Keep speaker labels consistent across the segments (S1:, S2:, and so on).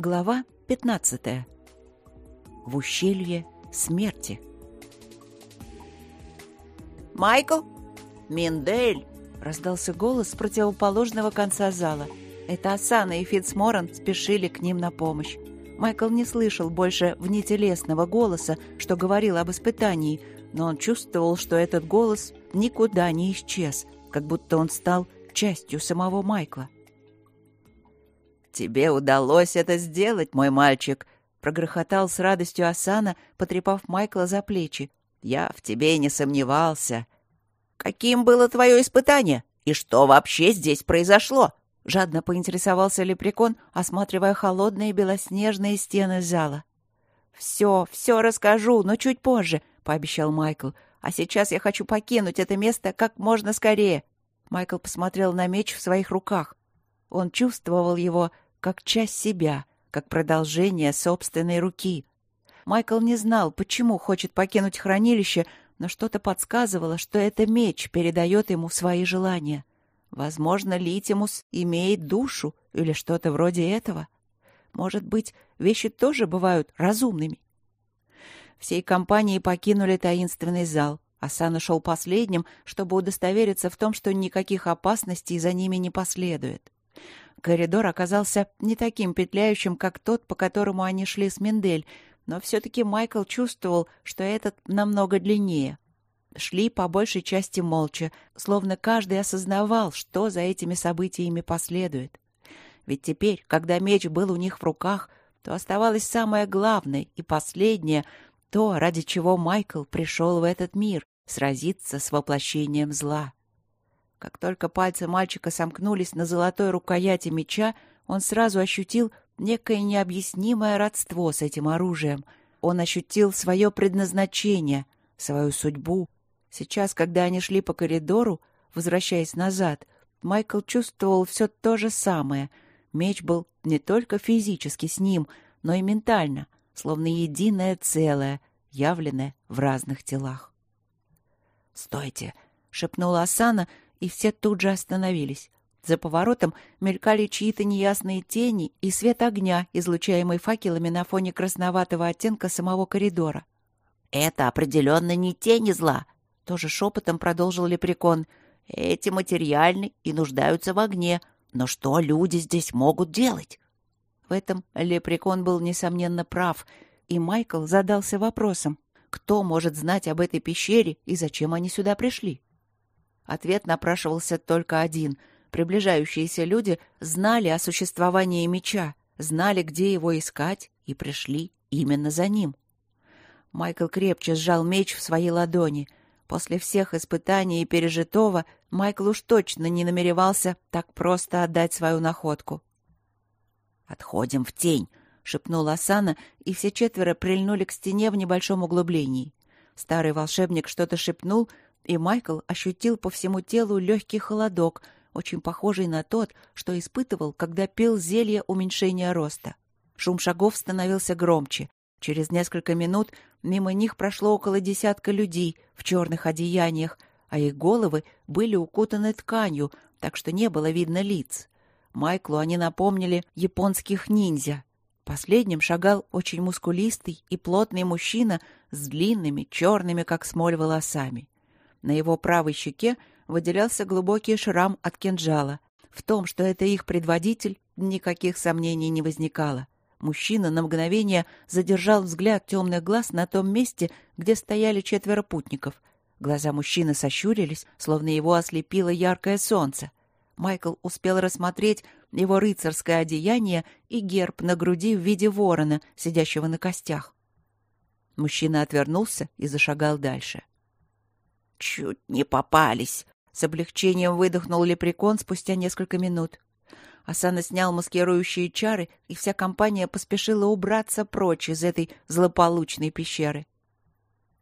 S1: Глава 15. В ущелье смерти.
S2: «Майкл? Миндель!»
S1: — раздался голос с противоположного конца зала. Это Асана и Фитцморан спешили к ним на помощь. Майкл не слышал больше внетелесного голоса, что говорил об испытании, но он чувствовал, что этот голос никуда не исчез, как будто он стал частью самого Майкла.
S2: «Тебе удалось это сделать, мой мальчик!»
S1: — прогрохотал с радостью Асана, потрепав Майкла за плечи.
S2: «Я в тебе не сомневался. Каким было твое испытание? И что вообще здесь произошло?»
S1: Жадно поинтересовался лепрекон, осматривая холодные белоснежные стены зала. «Все, все расскажу, но чуть позже», — пообещал Майкл. «А сейчас я хочу покинуть это место как можно скорее». Майкл посмотрел на меч в своих руках. Он чувствовал его как часть себя, как продолжение собственной руки. Майкл не знал, почему хочет покинуть хранилище, но что-то подсказывало, что это меч передает ему свои желания. Возможно, Литимус имеет душу или что-то вроде этого. Может быть, вещи тоже бывают разумными. Всей компанией покинули таинственный зал. Асана шел последним, чтобы удостовериться в том, что никаких опасностей за ними не последует. Коридор оказался не таким петляющим, как тот, по которому они шли с Мендель, но все-таки Майкл чувствовал, что этот намного длиннее. Шли по большей части молча, словно каждый осознавал, что за этими событиями последует. Ведь теперь, когда меч был у них в руках, то оставалось самое главное и последнее, то, ради чего Майкл пришел в этот мир — сразиться с воплощением зла. Как только пальцы мальчика сомкнулись на золотой рукояти меча, он сразу ощутил некое необъяснимое родство с этим оружием. Он ощутил свое предназначение, свою судьбу. Сейчас, когда они шли по коридору, возвращаясь назад, Майкл чувствовал все то же самое. Меч был не только физически с ним, но и ментально, словно единое целое, явленное в разных телах. «Стойте!» — шепнула Асана, и все тут же остановились. За поворотом мелькали чьи-то неясные тени и свет огня, излучаемый факелами на фоне красноватого оттенка самого коридора.
S2: «Это определенно не тени зла», — тоже шепотом продолжил лепрекон. «Эти материальны и нуждаются в огне. Но что люди здесь могут делать?»
S1: В этом лепрекон был, несомненно, прав, и Майкл задался вопросом, кто может знать об этой пещере и зачем они сюда пришли? Ответ напрашивался только один. Приближающиеся люди знали о существовании меча, знали, где его искать, и пришли именно за ним. Майкл крепче сжал меч в своей ладони. После всех испытаний и пережитого Майкл уж точно не намеревался так просто отдать свою находку. «Отходим в тень», — шепнула Асана, и все четверо прильнули к стене в небольшом углублении. Старый волшебник что-то шепнул, и Майкл ощутил по всему телу легкий холодок, очень похожий на тот, что испытывал, когда пил зелье уменьшения роста. Шум шагов становился громче. Через несколько минут мимо них прошло около десятка людей в черных одеяниях, а их головы были укутаны тканью, так что не было видно лиц. Майклу они напомнили японских ниндзя. Последним шагал очень мускулистый и плотный мужчина с длинными, черными, как смоль, волосами. На его правой щеке выделялся глубокий шрам от кинжала. В том, что это их предводитель, никаких сомнений не возникало. Мужчина на мгновение задержал взгляд темных глаз на том месте, где стояли четверо путников. Глаза мужчины сощурились, словно его ослепило яркое солнце. Майкл успел рассмотреть его рыцарское одеяние и герб на груди в виде ворона, сидящего на костях. Мужчина отвернулся и зашагал дальше.
S2: «Чуть не попались!» — с облегчением выдохнул лепрекон спустя несколько минут.
S1: Асана снял маскирующие чары, и вся компания поспешила убраться прочь из этой злополучной пещеры.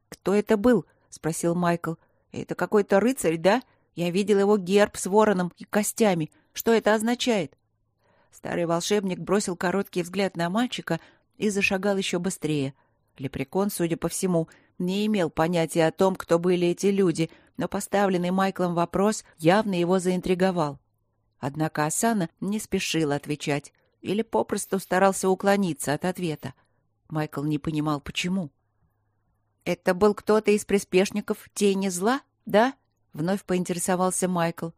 S1: «Кто это был?» — спросил Майкл. «Это какой-то рыцарь, да? Я видел его герб с вороном и костями. Что это означает?» Старый волшебник бросил короткий взгляд на мальчика и зашагал еще быстрее. Лепрекон, судя по всему, — не имел понятия о том, кто были эти люди, но поставленный Майклом вопрос явно его заинтриговал. Однако Асана не спешила отвечать. или попросту старался уклониться от ответа. Майкл не понимал, почему. «Это был кто-то из приспешников тени зла, да?» — вновь поинтересовался Майкл.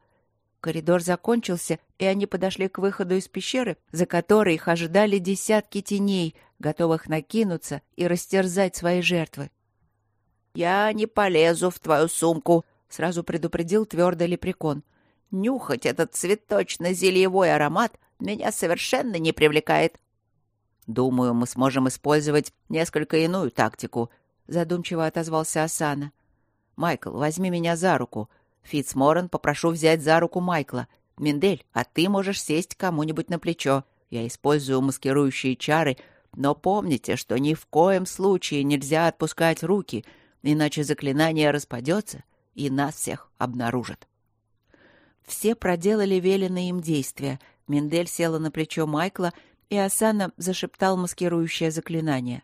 S1: Коридор закончился, и они подошли к выходу из пещеры, за которой их ожидали десятки теней, готовых накинуться и растерзать свои жертвы.
S2: «Я не полезу в твою сумку», — сразу предупредил твердый лепрекон. «Нюхать этот цветочно-зельевой аромат меня совершенно не привлекает». «Думаю, мы сможем использовать несколько иную тактику», — задумчиво отозвался Асана. «Майкл, возьми меня за руку. Фитцморрен попрошу взять за руку Майкла. Миндель, а ты можешь сесть кому-нибудь на плечо. Я использую маскирующие чары, но помните, что ни в коем случае нельзя отпускать руки, иначе заклинание распадется и нас всех обнаружат».
S1: Все проделали веленные им действия. Миндель села на плечо Майкла — и Асана зашептал маскирующее заклинание.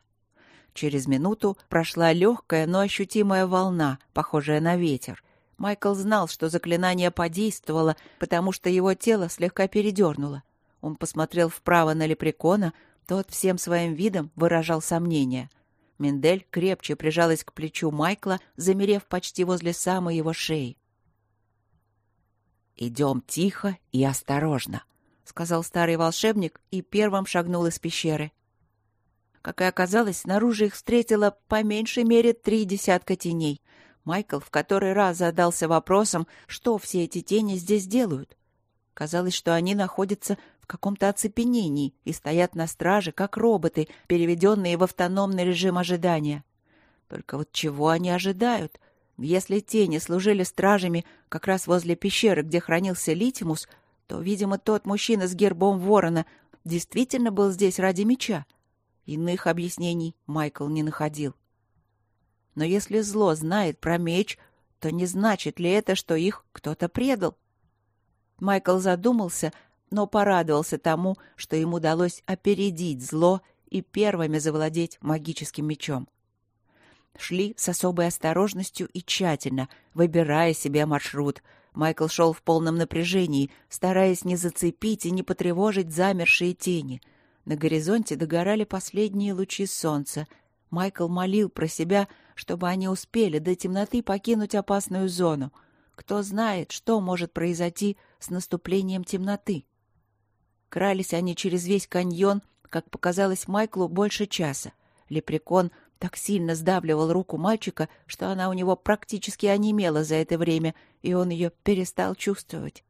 S1: Через минуту прошла легкая, но ощутимая волна, похожая на ветер. Майкл знал, что заклинание подействовало, потому что его тело слегка передернуло. Он посмотрел вправо на лепрекона, тот всем своим видом выражал сомнение. Миндель крепче прижалась к плечу Майкла, замерев почти возле самой его шеи. «Идем тихо и осторожно», — сказал старый волшебник и первым шагнул из пещеры. Как и оказалось, снаружи их встретило по меньшей мере три десятка теней. Майкл в который раз задался вопросом, что все эти тени здесь делают. Казалось, что они находятся в каком-то оцепенении и стоят на страже, как роботы, переведенные в автономный режим ожидания. Только вот чего они ожидают? Если тени служили стражами как раз возле пещеры, где хранился Литимус, то, видимо, тот мужчина с гербом ворона действительно был здесь ради меча. Иных объяснений Майкл не находил. Но если зло знает про меч, то не значит ли это, что их кто-то предал? Майкл задумался, но порадовался тому, что им удалось опередить зло и первыми завладеть магическим мечом. Шли с особой осторожностью и тщательно, выбирая себе маршрут — Майкл шел в полном напряжении, стараясь не зацепить и не потревожить замершие тени. На горизонте догорали последние лучи солнца. Майкл молил про себя, чтобы они успели до темноты покинуть опасную зону. Кто знает, что может произойти с наступлением темноты. Крались они через весь каньон, как показалось Майклу, больше часа. Лепрекон так сильно сдавливал руку мальчика, что она у него практически онемела за это время, и он ее перестал чувствовать.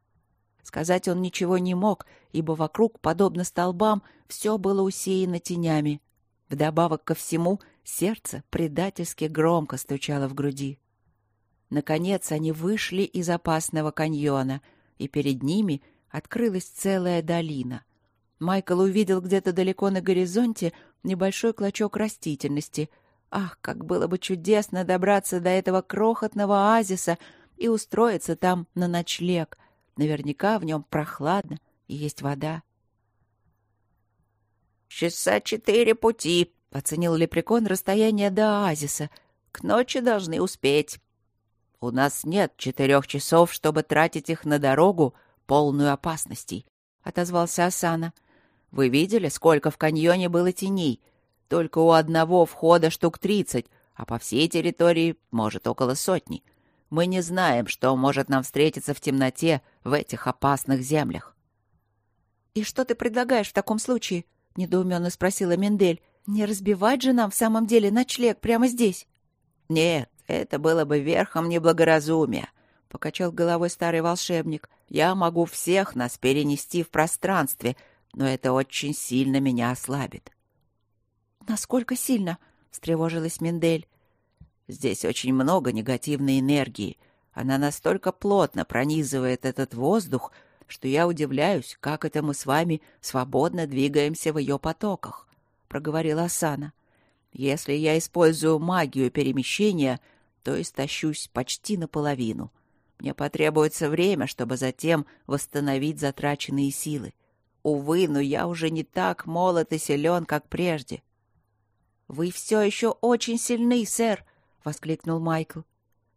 S1: Сказать он ничего не мог, ибо вокруг, подобно столбам, все было усеяно тенями. Вдобавок ко всему, сердце предательски громко стучало в груди. Наконец они вышли из опасного каньона, и перед ними открылась целая долина. Майкл увидел где-то далеко на горизонте небольшой клочок растительности — Ах, как было бы чудесно добраться до этого крохотного оазиса и устроиться там на ночлег. Наверняка в нем прохладно и есть вода.
S2: «Часа четыре пути», — оценил лепрекон расстояние до оазиса. «К ночи должны успеть». «У нас нет четырех часов, чтобы тратить их на дорогу, полную опасностей», — отозвался Асана. «Вы видели, сколько в каньоне было теней?» Только у одного входа штук тридцать, а по всей территории, может, около сотни. Мы не знаем, что может нам встретиться в темноте в этих опасных землях.
S1: «И что ты предлагаешь в таком случае?» — недоуменно спросила Мендель. «Не разбивать же нам в самом деле ночлег прямо здесь?»
S2: «Нет, это было бы верхом неблагоразумия», — покачал головой старый волшебник. «Я могу всех нас перенести в пространстве, но это очень сильно меня ослабит.
S1: «Насколько сильно?» — встревожилась Мендель.
S2: «Здесь очень много негативной энергии. Она настолько плотно пронизывает этот воздух, что я удивляюсь, как это мы с вами свободно двигаемся в ее потоках», — проговорила Асана. «Если я использую магию перемещения, то истощусь почти наполовину. Мне потребуется время, чтобы затем восстановить затраченные силы. Увы, но я уже не так молод и силен, как прежде.
S1: «Вы все еще очень сильны, сэр!» — воскликнул Майкл.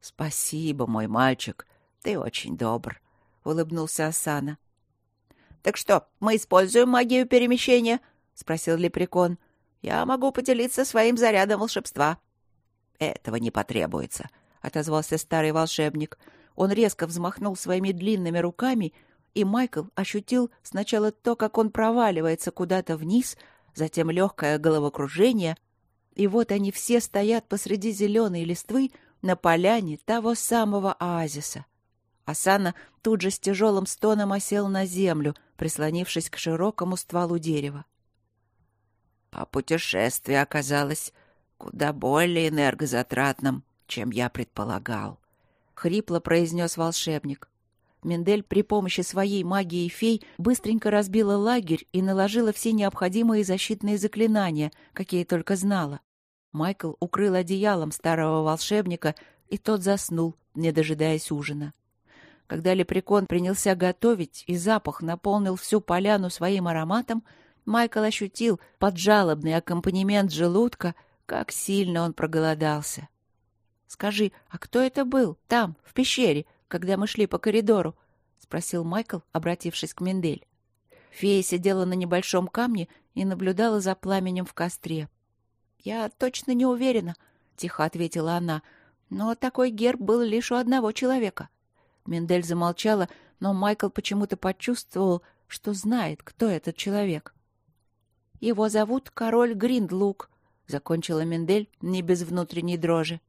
S2: «Спасибо, мой мальчик, ты очень добр», — улыбнулся Асана. Так что, мы используем магию перемещения? — спросил Лепрекон. — Я могу поделиться своим зарядом волшебства. — Этого не потребуется, — отозвался старый волшебник. Он резко взмахнул своими длинными руками, и Майкл ощутил сначала то, как он проваливается куда-то вниз, затем легкое головокружение, и вот они все стоят посреди зеленой листвы на поляне того самого оазиса. Асана тут же с тяжелым стоном осел на землю, прислонившись к широкому стволу дерева. А путешествие оказалось куда более энергозатратным, чем я предполагал, — хрипло произнес волшебник. Мендель при помощи своей магии фей быстренько разбила лагерь и наложила все необходимые защитные заклинания, какие только знала. Майкл укрыл одеялом старого волшебника, и тот заснул, не дожидаясь ужина. Когда лепрекон принялся готовить, и запах наполнил всю поляну своим ароматом, Майкл ощутил под жалобный аккомпанемент желудка, как сильно он проголодался. «Скажи, а кто это был там, в пещере, когда мы шли по коридору?» — спросил Майкл, обратившись к Мендель. Фея сидела на небольшом камне и наблюдала за пламенем в костре. «Я точно не уверена», — тихо ответила она, — «но такой герб был лишь у одного человека». Мендель замолчала, но Майкл почему-то почувствовал, что знает, кто этот человек. «Его зовут король Гриндлук», — закончила Мендель не без внутренней дрожи.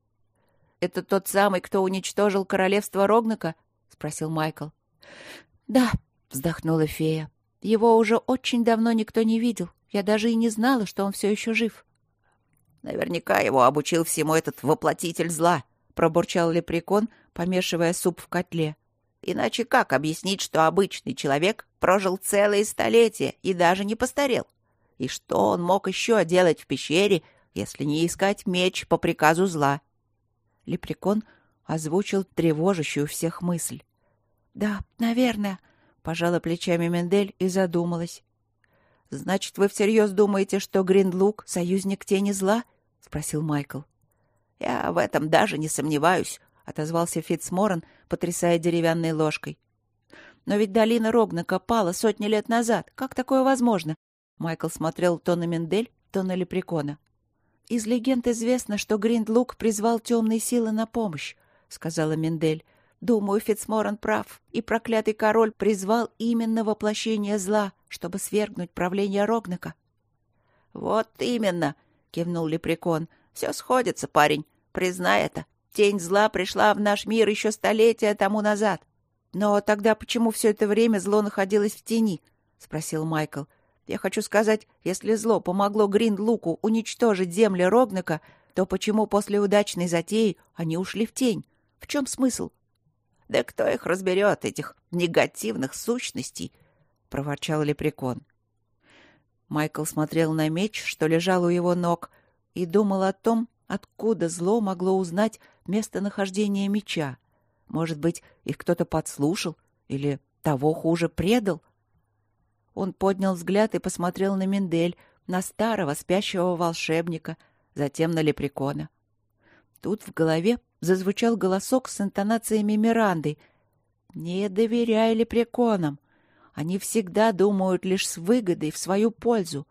S2: «Это тот самый, кто уничтожил королевство Рогнака?» — спросил Майкл. «Да», — вздохнула фея. «Его уже очень давно никто не видел. Я даже и не знала, что он все еще жив».
S3: «Наверняка его обучил всему этот воплотитель зла», — пробурчал лепрекон, помешивая суп в котле. «Иначе как объяснить, что обычный человек прожил целые столетия и даже не постарел? И что он мог еще делать в пещере, если не искать меч по приказу зла?»
S1: Лепрекон озвучил тревожащую всех мысль. «Да, наверное», — пожала плечами Мендель и задумалась. «Значит, вы всерьез думаете, что Гринлук — союзник тени зла?» — спросил Майкл.
S3: «Я в этом даже не сомневаюсь», — отозвался Фитцморан, потрясая деревянной ложкой.
S1: «Но ведь долина Рогнака пала сотни лет назад. Как такое возможно?» Майкл смотрел то на Мендель, то на Лепрекона. «Из легенд известно, что Гриндлук призвал темные силы на помощь», — сказала Мендель. Думаю, Фицморан прав, и проклятый король призвал именно воплощение зла, чтобы свергнуть правление Рогнака.
S3: — Вот именно, — кивнул Лепрекон. — Все сходится, парень. Признай это. Тень зла пришла в наш мир еще столетия тому назад.
S1: — Но тогда почему все это время зло находилось в тени? — спросил Майкл. — Я хочу сказать, если зло помогло Грин-Луку уничтожить земли Рогнака, то почему после удачной затеи они ушли в тень? В чем смысл?
S3: — да кто их разберет, этих негативных сущностей? — проворчал лепрекон.
S1: Майкл смотрел на меч, что лежал у его ног, и думал о том, откуда зло могло узнать местонахождение меча. Может быть, их кто-то подслушал или, того хуже, предал? Он поднял взгляд и посмотрел на Мендель, на старого спящего волшебника, затем на лепрекона. Тут в голове зазвучал голосок с интонациями Миранды. «Не доверяй лепреконам. Они всегда думают лишь с выгодой в свою пользу».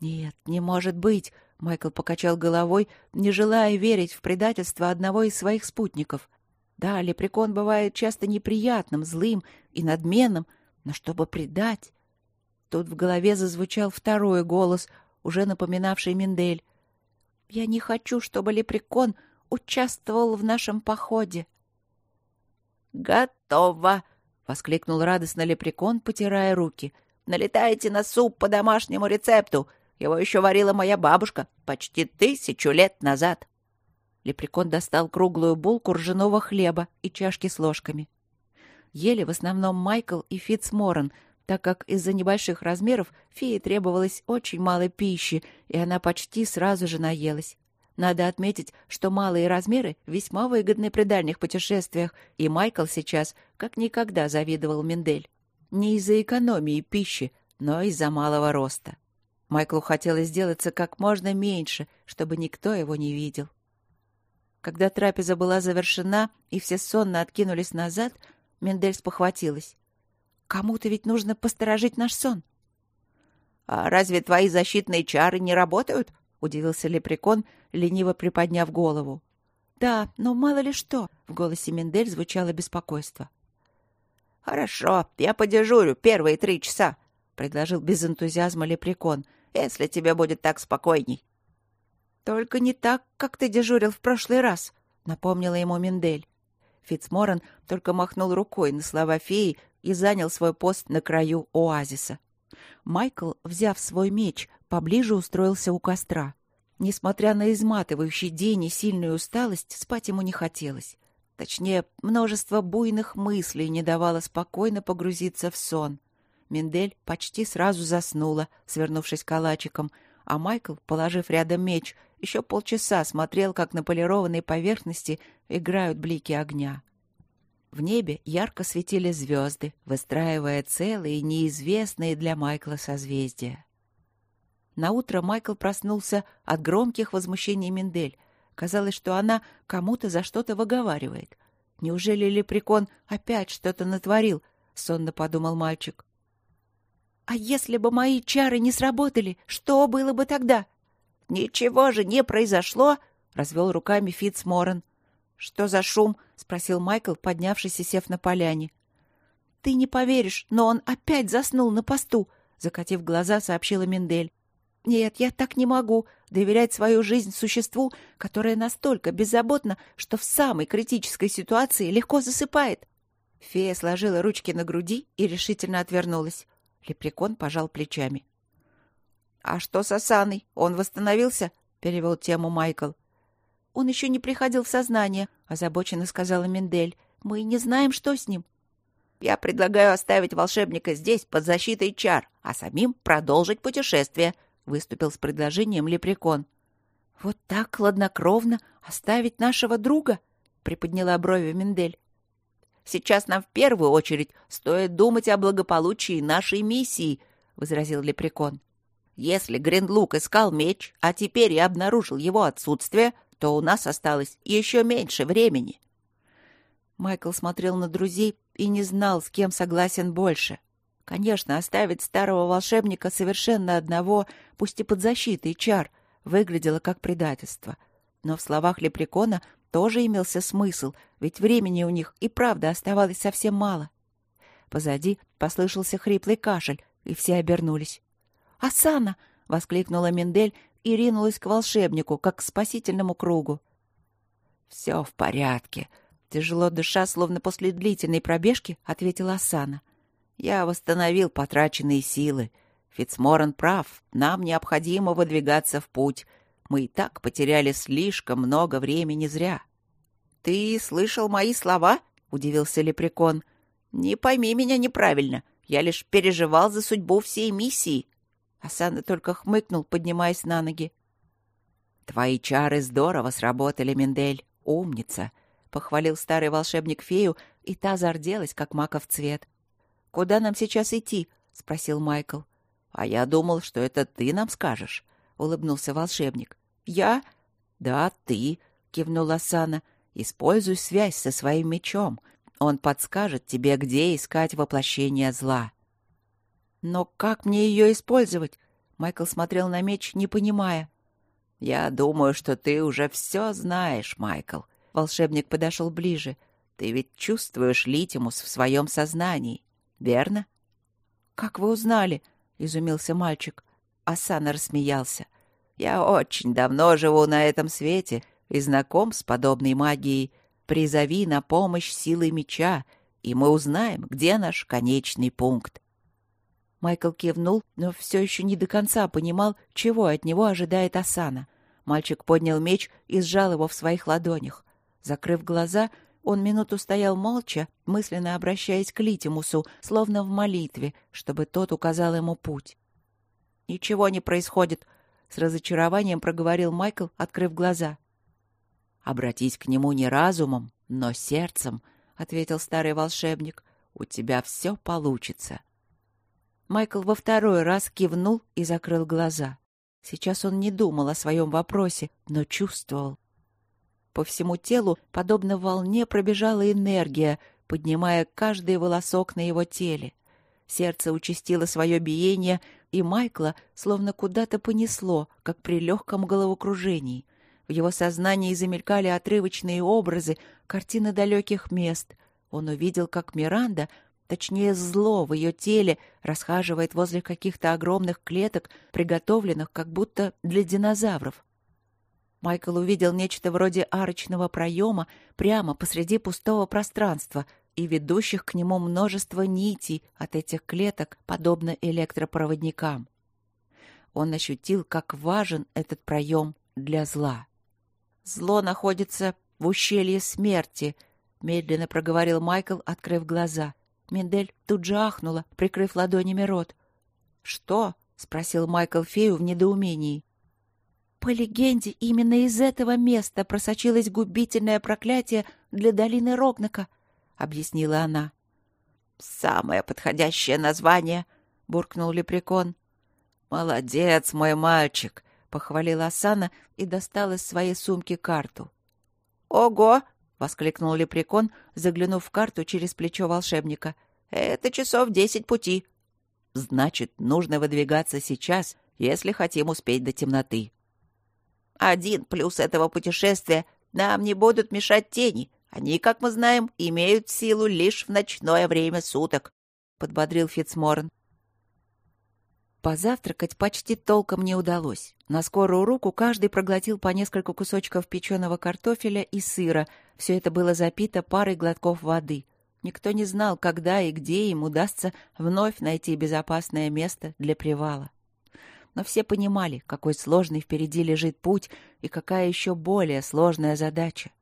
S1: «Нет, не может быть», — Майкл покачал головой, не желая верить в предательство одного из своих спутников. «Да, лепрекон бывает часто неприятным, злым и надменным, но чтобы предать...» Тут в голове зазвучал второй голос, уже напоминавший Миндель. «Я не хочу, чтобы лепрекон участвовал в нашем походе.
S3: «Готово!» — воскликнул радостно лепрекон, потирая руки. «Налетайте на суп по домашнему рецепту. Его еще варила моя бабушка почти тысячу лет назад».
S1: Лепрекон достал круглую булку ржаного хлеба и чашки с ложками. Ели в основном Майкл и Фитцморан, так как из-за небольших размеров фее требовалось очень мало пищи, и она почти сразу же наелась. Надо отметить, что малые размеры весьма выгодны при дальних путешествиях, и Майкл сейчас как никогда завидовал Мендель. Не из-за экономии пищи, но из-за малого роста. Майклу хотелось сделаться как можно меньше, чтобы никто его не видел. Когда трапеза была завершена и все сонно откинулись назад, Мендель спохватилась. кому-то ведь нужно посторожить наш сон.
S3: «А разве твои защитные чары не работают?» — удивился лепрекон, лениво приподняв голову.
S1: «Да, но мало ли что!» — в голосе Мендель звучало беспокойство.
S3: «Хорошо, я подежурю первые три часа», — предложил без энтузиазма лепрекон, «если тебе будет так спокойней».
S1: «Только не так, как ты дежурил в прошлый раз», — напомнила ему Мендель. Фицморан только махнул рукой на слова феи и занял свой пост на краю оазиса. Майкл, взяв свой меч, поближе устроился у костра. Несмотря на изматывающий день и сильную усталость, спать ему не хотелось. Точнее, множество буйных мыслей не давало спокойно погрузиться в сон. Мендель почти сразу заснула, свернувшись калачиком, а Майкл, положив рядом меч, еще полчаса смотрел, как на полированной поверхности играют блики огня. В небе ярко светили звезды, выстраивая целые неизвестные для Майкла созвездия. Наутро Майкл проснулся от громких возмущений Мендель. Казалось, что она кому-то за что-то выговаривает. Неужели Лепрекон опять что-то натворил? Сонно подумал мальчик. А если бы мои чары не сработали, что было бы тогда?
S3: Ничего же не произошло, развел руками Фитцморан.
S1: Что за шум? спросил Майкл, поднявшись и сев на поляне. Ты не поверишь, но он опять заснул на посту, закатив глаза, сообщила Мендель. Нет, я так не могу доверять свою жизнь существу, которое настолько беззаботно, что в самой критической ситуации легко засыпает. Фея сложила ручки на груди и решительно отвернулась. Лепрекон пожал плечами.
S3: «А что с Асаной? Он восстановился?» — перевел тему Майкл.
S1: «Он еще не приходил в сознание», — озабоченно сказала Мендель. «Мы не знаем, что с ним».
S3: «Я предлагаю оставить волшебника здесь, под защитой чар, а самим продолжить путешествие», — выступил с предложением Лепрекон.
S1: «Вот так хладнокровно оставить нашего друга?» — приподняла брови Мендель.
S3: «Сейчас нам в первую очередь стоит думать о благополучии нашей миссии», — возразил Лепрекон. «Если Гринлук искал меч, а теперь и обнаружил его отсутствие, то у нас осталось еще меньше времени».
S1: Майкл смотрел на друзей и не знал, с кем согласен больше. Конечно, оставить старого волшебника совершенно одного, пусть и под защитой чар, выглядело как предательство. Но в словах Лепрекона тоже имелся смысл, ведь времени у них и правда оставалось совсем мало. Позади послышался хриплый кашель, и все обернулись. «Асана!» — воскликнула Мендель и ринулась к волшебнику, как к спасительному кругу.
S3: «Все в порядке», — тяжело дыша, словно после длительной пробежки, ответила Асана. Я восстановил потраченные силы. Фицморан прав, нам необходимо выдвигаться в путь. Мы и так потеряли слишком много времени зря. — Ты слышал мои слова? — удивился Лепрекон. — Не пойми меня неправильно. Я лишь переживал за судьбу всей миссии.
S1: Асана только хмыкнул, поднимаясь на ноги.
S3: — Твои чары здорово сработали, Мендель. Умница! — похвалил старый волшебник фею, и та зарделась, как маков цвет.
S1: «Куда нам сейчас идти?» — спросил Майкл.
S3: «А я думал, что это ты нам скажешь», — улыбнулся волшебник.
S1: «Я?»
S3: «Да, ты», — кивнула Сана. «Используй связь со своим мечом. Он подскажет тебе, где искать воплощение зла».
S1: «Но как мне ее использовать?» Майкл смотрел на меч, не понимая.
S3: «Я думаю, что ты уже все знаешь, Майкл». Волшебник подошел ближе. «Ты ведь чувствуешь Литимус в своем сознании верно?
S1: — Как вы узнали? — изумился мальчик.
S3: Асана рассмеялся. — Я очень давно живу на этом свете и знаком с подобной магией. Призови на помощь силы меча, и мы узнаем, где наш конечный пункт.
S1: Майкл кивнул, но все еще не до конца понимал, чего от него ожидает Асана. Мальчик поднял меч и сжал его в своих ладонях. Закрыв глаза, он минуту стоял молча, мысленно обращаясь к Литимусу, словно в молитве, чтобы тот указал ему путь. «Ничего не происходит», — с разочарованием проговорил Майкл, открыв глаза.
S3: «Обратись к нему не разумом, но сердцем», — ответил старый волшебник. «У тебя все получится».
S1: Майкл во второй раз кивнул и закрыл глаза. Сейчас он не думал о своем вопросе, но чувствовал. По всему телу, подобно волне, пробежала энергия, поднимая каждый волосок на его теле. Сердце участило свое биение, и Майкла словно куда-то понесло, как при легком головокружении. В его сознании замелькали отрывочные образы, картины далеких мест. Он увидел, как Миранда, точнее зло в ее теле, расхаживает возле каких-то огромных клеток, приготовленных как будто для динозавров. Майкл увидел нечто вроде арочного проема прямо посреди пустого пространства — и ведущих к нему множество нитей от этих клеток, подобно электропроводникам. Он ощутил, как важен этот проем для зла. «Зло находится в ущелье смерти», — медленно проговорил Майкл, открыв глаза. Мендель тут же ахнула, прикрыв ладонями рот. «Что?» — спросил Майкл фею в недоумении. «По легенде, именно из этого места просочилось губительное проклятие для долины Рогнака», объяснила она.
S2: «Самое подходящее название», — буркнул лепрекон. «Молодец, мой мальчик», — похвалила Асана и достал из своей сумки карту.
S3: «Ого!» — воскликнул лепрекон, заглянув в карту через плечо волшебника. «Это часов десять пути».
S2: «Значит, нужно выдвигаться сейчас, если хотим успеть до темноты».
S3: «Один плюс этого путешествия — нам не будут мешать тени», они, как мы знаем, имеют силу лишь в ночное время суток», — подбодрил Фицморн.
S1: Позавтракать почти толком не удалось. На скорую руку каждый проглотил по несколько кусочков печеного картофеля и сыра. Все это было запито парой глотков воды. Никто не знал, когда и где им удастся вновь найти безопасное место для привала. Но все понимали, какой сложный впереди лежит путь и какая еще более сложная задача.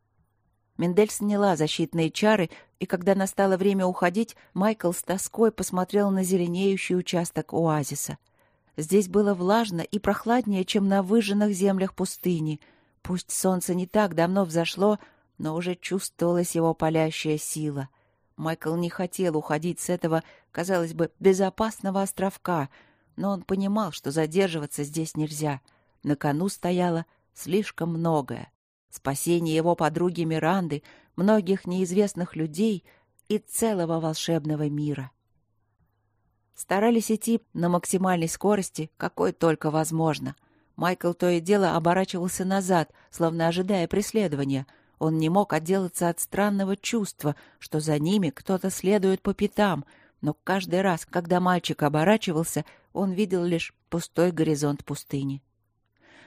S1: Мендель сняла защитные чары, и когда настало время уходить, Майкл с тоской посмотрел на зеленеющий участок оазиса. Здесь было влажно и прохладнее, чем на выжженных землях пустыни. Пусть солнце не так давно взошло, но уже чувствовалась его палящая сила. Майкл не хотел уходить с этого, казалось бы, безопасного островка, но он понимал, что задерживаться здесь нельзя. На кону стояло слишком многое спасение его подруги Миранды, многих неизвестных людей и целого волшебного мира. Старались идти на максимальной скорости, какой только возможно. Майкл то и дело оборачивался назад, словно ожидая преследования. Он не мог отделаться от странного чувства, что за ними кто-то следует по пятам, но каждый раз, когда мальчик оборачивался, он видел лишь пустой горизонт пустыни.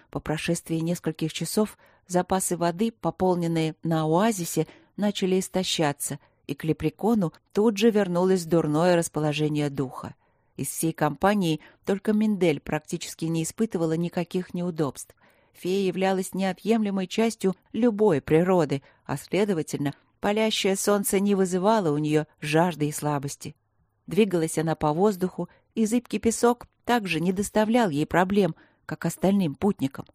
S1: По прошествии нескольких часов Запасы воды, пополненные на оазисе, начали истощаться, и к лепрекону тут же вернулось дурное расположение духа. Из всей компании только Миндель практически не испытывала никаких неудобств. Фея являлась неотъемлемой частью любой природы, а, следовательно, палящее солнце не вызывало у нее жажды и слабости. Двигалась она по воздуху, и зыбкий песок также не доставлял ей проблем, как остальным путникам.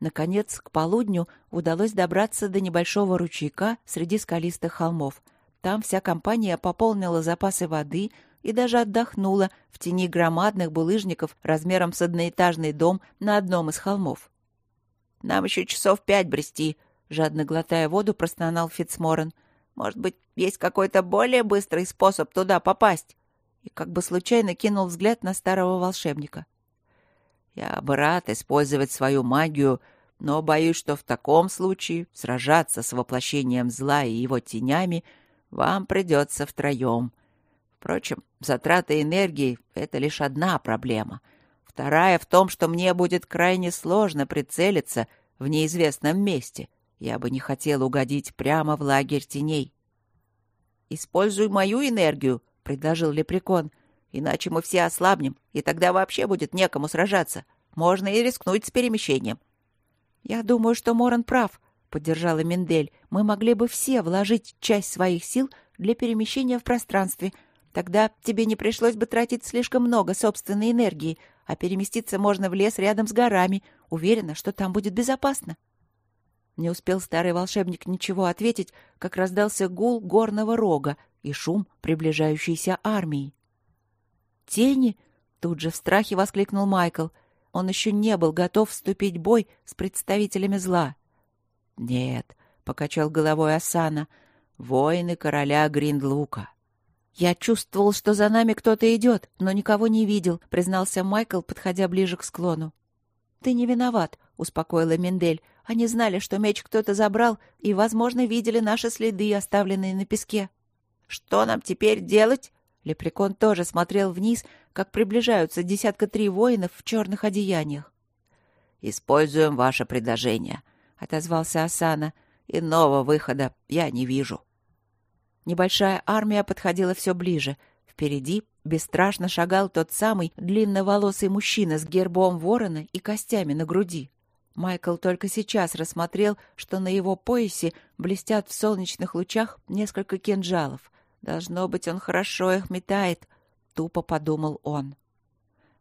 S1: Наконец, к полудню удалось добраться до небольшого ручейка среди скалистых холмов. Там вся компания пополнила запасы воды и даже отдохнула в тени громадных булыжников размером с одноэтажный дом на одном из холмов.
S3: «Нам еще часов пять брести», — жадно глотая воду, простонал Фитцморен. «Может быть, есть какой-то более быстрый способ туда попасть?» И как бы случайно кинул взгляд на старого волшебника.
S2: «Я бы рад использовать свою магию но боюсь, что в таком случае сражаться с воплощением зла и его тенями вам придется втроем. Впрочем, затрата энергии — это лишь одна проблема. Вторая в том, что мне будет крайне сложно прицелиться в неизвестном месте. Я бы не хотел угодить прямо в лагерь теней.
S3: «Используй мою энергию», — предложил Лепрекон. «Иначе мы все ослабнем, и тогда вообще будет некому сражаться. Можно и рискнуть с перемещением.
S1: «Я думаю, что Моран прав», — поддержала Мендель. «Мы могли бы все вложить часть своих сил для перемещения в пространстве. Тогда тебе не пришлось бы тратить слишком много собственной энергии, а переместиться можно в лес рядом с горами. Уверена, что там будет безопасно». Не успел старый волшебник ничего ответить, как раздался гул горного рога и шум приближающейся армии. «Тени!» — тут же в страхе воскликнул Майкл — он еще не был готов вступить в бой с представителями зла.
S2: «Нет», — покачал головой Асана, — «воины короля Гриндлука».
S1: «Я чувствовал, что за нами кто-то идет, но никого не видел», — признался Майкл, подходя ближе к склону. «Ты не виноват», — успокоила Мендель. «Они знали, что меч кто-то забрал, и, возможно, видели наши следы, оставленные на песке».
S3: «Что нам теперь делать?»
S1: Лепрекон тоже смотрел вниз, как приближаются десятка три воинов в черных одеяниях.
S3: «Используем ваше предложение», — отозвался Асана. «Иного выхода я не вижу».
S1: Небольшая армия подходила все ближе. Впереди бесстрашно шагал тот самый длинноволосый мужчина с гербом ворона и костями на груди. Майкл только сейчас рассмотрел, что на его поясе блестят в солнечных лучах несколько кинжалов. Должно быть, он хорошо их метает, — тупо подумал он.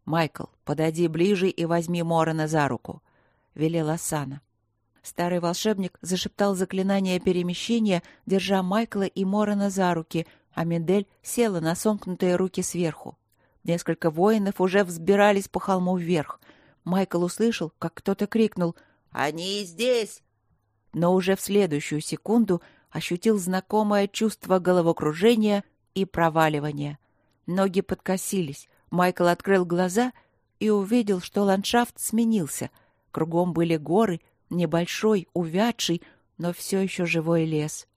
S1: «Майкл, подойди ближе и возьми Морона за руку», — велел Асана. Старый волшебник зашептал заклинание перемещения, держа Майкла и Морона за руки, а Мендель села на сомкнутые руки сверху. Несколько воинов уже взбирались по холму вверх. Майкл услышал, как кто-то крикнул
S3: «Они здесь!»
S1: Но уже в следующую секунду ощутил знакомое чувство головокружения и проваливания. Ноги подкосились. Майкл открыл глаза и увидел, что ландшафт сменился. Кругом были горы, небольшой, увядший, но все еще живой лес.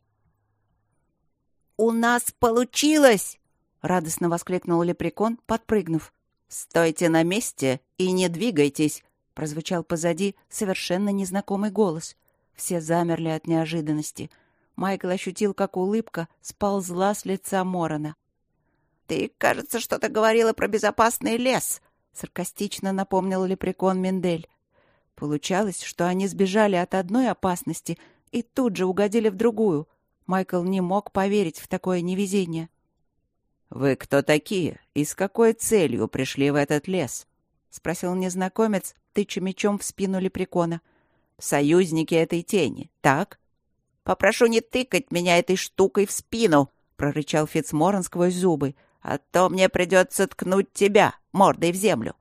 S3: «У нас получилось!»
S1: — радостно воскликнул лепрекон, подпрыгнув.
S3: «Стойте на месте и не двигайтесь!» — прозвучал позади совершенно незнакомый голос. Все замерли от неожиданности. Майкл ощутил, как улыбка сползла с лица Морона. «Ты, кажется, что-то говорила про безопасный лес», — саркастично напомнил лепрекон Мендель. Получалось, что они сбежали от одной опасности и тут же угодили в другую. Майкл не мог поверить в такое невезение. «Вы кто такие и с какой целью пришли в этот лес?» — спросил незнакомец, тыча мечом в спину лепрекона. «Союзники этой тени, так?» «Попрошу не тыкать меня этой штукой в спину!» — прорычал Фицморан сквозь зубы. «А то мне придется ткнуть тебя мордой в землю».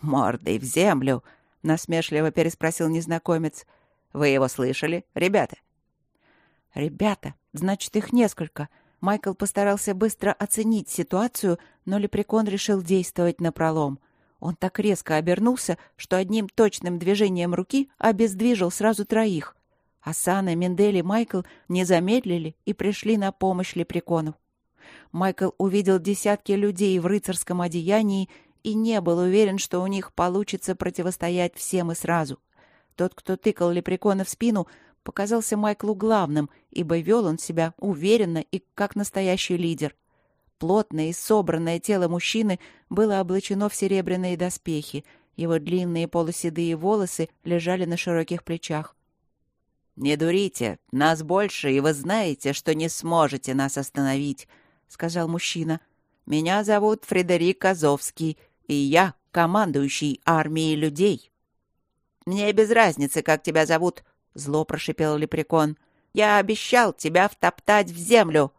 S3: «Мордой в землю?» Насмешливо переспросил незнакомец. Вы его слышали, ребята? Ребята, значит, их несколько. Майкл постарался быстро оценить ситуацию, но лепрекон решил действовать напролом. Он так резко обернулся, что одним точным движением руки обездвижил сразу троих. Асана, Мендель и Майкл не замедлили и пришли на помощь лепрекону. Майкл увидел десятки людей в рыцарском одеянии и не был уверен, что у них получится противостоять всем и сразу. Тот, кто тыкал лепрекона в спину, показался Майклу главным, ибо вел он себя уверенно и как настоящий лидер. Плотное и собранное тело мужчины было облачено в серебряные доспехи, его длинные полуседые волосы лежали на широких плечах. «Не дурите, нас больше, и вы знаете, что не сможете нас остановить», — сказал мужчина. «Меня зовут Фредерик Азовский, и я командующий армией людей. «Мне без разницы, как тебя зовут», — зло прошипел Лепрекон. «Я обещал тебя втоптать в землю».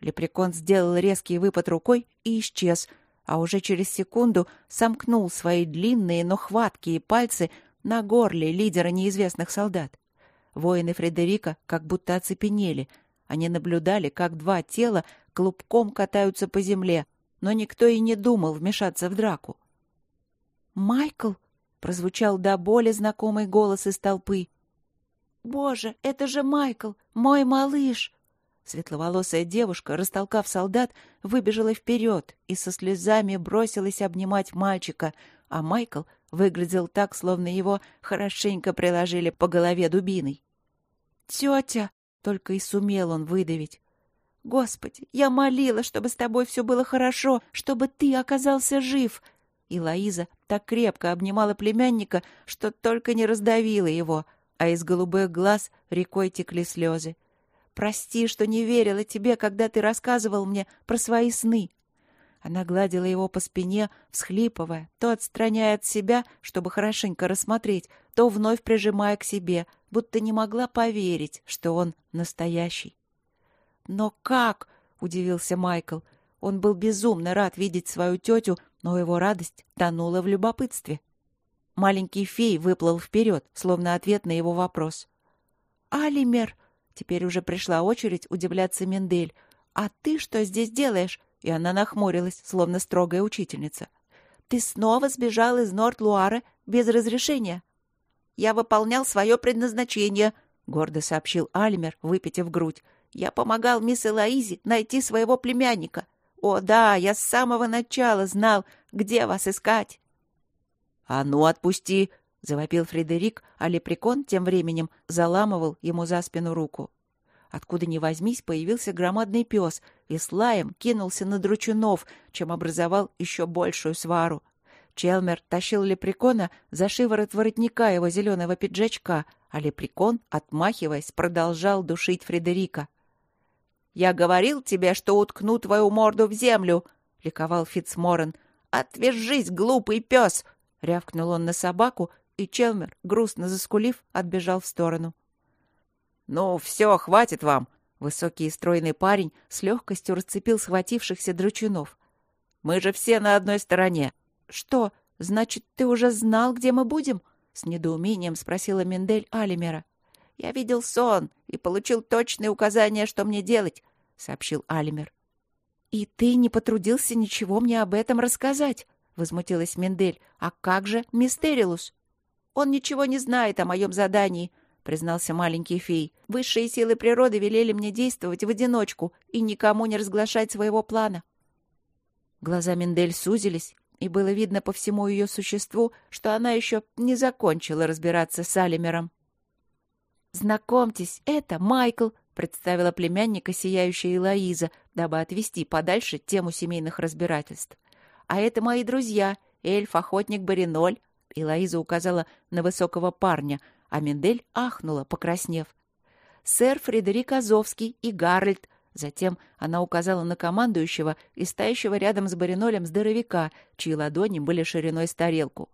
S3: Лепрекон сделал резкий выпад рукой и исчез, а уже через секунду сомкнул свои длинные, но хваткие пальцы на горле лидера неизвестных солдат. Воины Фредерика как будто оцепенели. Они наблюдали, как два тела клубком катаются по земле — но никто и не думал вмешаться в драку. «Майкл!» — прозвучал до боли знакомый голос из толпы. «Боже, это же Майкл, мой малыш!» Светловолосая девушка, растолкав солдат, выбежала вперед и со слезами бросилась обнимать мальчика, а Майкл выглядел так, словно его хорошенько приложили по голове дубиной. «Тетя!» — только и сумел он выдавить. Господи, я молила, чтобы с тобой все было хорошо, чтобы ты оказался жив. И Лоиза так крепко обнимала племянника, что только не раздавила его, а из голубых глаз рекой текли слезы. Прости, что не верила тебе, когда ты рассказывал мне про свои сны. Она гладила его по спине, всхлипывая, то отстраняя от себя, чтобы хорошенько рассмотреть, то вновь прижимая к себе, будто не могла поверить, что он настоящий. «Но как?» — удивился Майкл. Он был безумно рад видеть свою тетю, но его радость тонула в любопытстве. Маленький фей выплыл вперед, словно ответ на его вопрос. «Алимер!» — теперь уже пришла очередь удивляться Мендель.
S1: «А ты что здесь делаешь?» И она нахмурилась, словно строгая учительница. «Ты снова сбежал из Норт-Луара без разрешения?»
S2: «Я выполнял свое предназначение», — гордо сообщил Альмер, выпитив грудь. «Я помогал мисс Элоизе найти своего племянника. О, да, я с самого начала знал, где вас искать».
S3: «А ну, отпусти!» — завопил Фредерик, а лепрекон тем временем заламывал ему за спину руку. Откуда ни возьмись, появился громадный пес и с лаем кинулся на дручунов, чем образовал еще большую свару. Челмер тащил лепрекона за шиворот воротника его зеленого пиджачка, а лепрекон, отмахиваясь, продолжал душить Фредерика.
S2: «Я говорил тебе, что уткну твою морду в землю!» — ликовал Фитцморен. «Отвяжись, глупый пес!» — рявкнул он на собаку, и Челмер, грустно заскулив, отбежал в сторону.
S3: «Ну, все, хватит вам!» Высокий и стройный парень с легкостью расцепил схватившихся дручунов. «Мы же все на одной стороне!»
S1: «Что, значит, ты уже знал, где мы будем?» — с недоумением спросила Мендель Алимера.
S2: «Я видел сон и получил точные указания, что мне делать», — сообщил Алимер.
S1: «И ты не потрудился ничего мне об этом рассказать?» — возмутилась Мендель. «А как же Мистерилус?»
S2: «Он ничего не знает о моем задании», признался маленький фей. «Высшие силы природы велели мне действовать в одиночку и никому не разглашать своего плана».
S1: Глаза Мендель сузились, и было видно по всему ее существу, что она еще не закончила разбираться с Алимером. «Знакомьтесь, это Майкл», — представила племянника сияющая Элоиза, дабы отвести подальше тему семейных разбирательств. «А это мои друзья, эльф, охотник Бариноль», — Элоиза указала на высокого парня — а Мендель ахнула, покраснев. «Сэр Фредерик Азовский и Гарольд». Затем она указала на командующего и стоящего рядом с Баринолем здоровяка, чьи ладони были шириной с тарелку.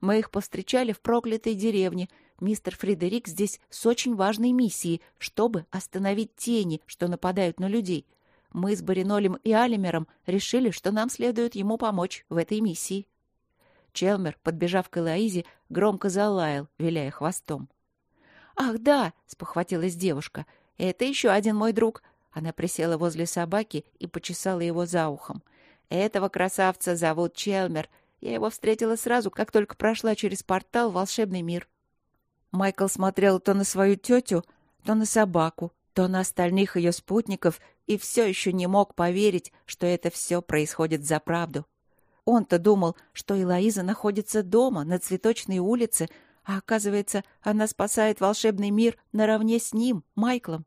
S1: «Мы их повстречали в проклятой деревне. Мистер Фредерик здесь с очень важной миссией, чтобы остановить тени, что нападают на людей. Мы с Баринолем и Алимером решили, что нам следует ему помочь в этой миссии». Челмер, подбежав к Элоизе, громко залаял, виляя хвостом. «Ах, да!» — спохватилась девушка. «Это еще один мой друг». Она присела возле собаки и почесала его за ухом. «Этого красавца зовут Челмер. Я его встретила сразу, как только прошла через портал в волшебный мир». Майкл смотрел то на свою тетю, то на собаку, то на остальных ее спутников и все еще не мог поверить, что это все происходит за правду. Он-то думал, что Элоиза находится дома, на Цветочной улице, а оказывается, она спасает волшебный мир наравне с ним, Майклом.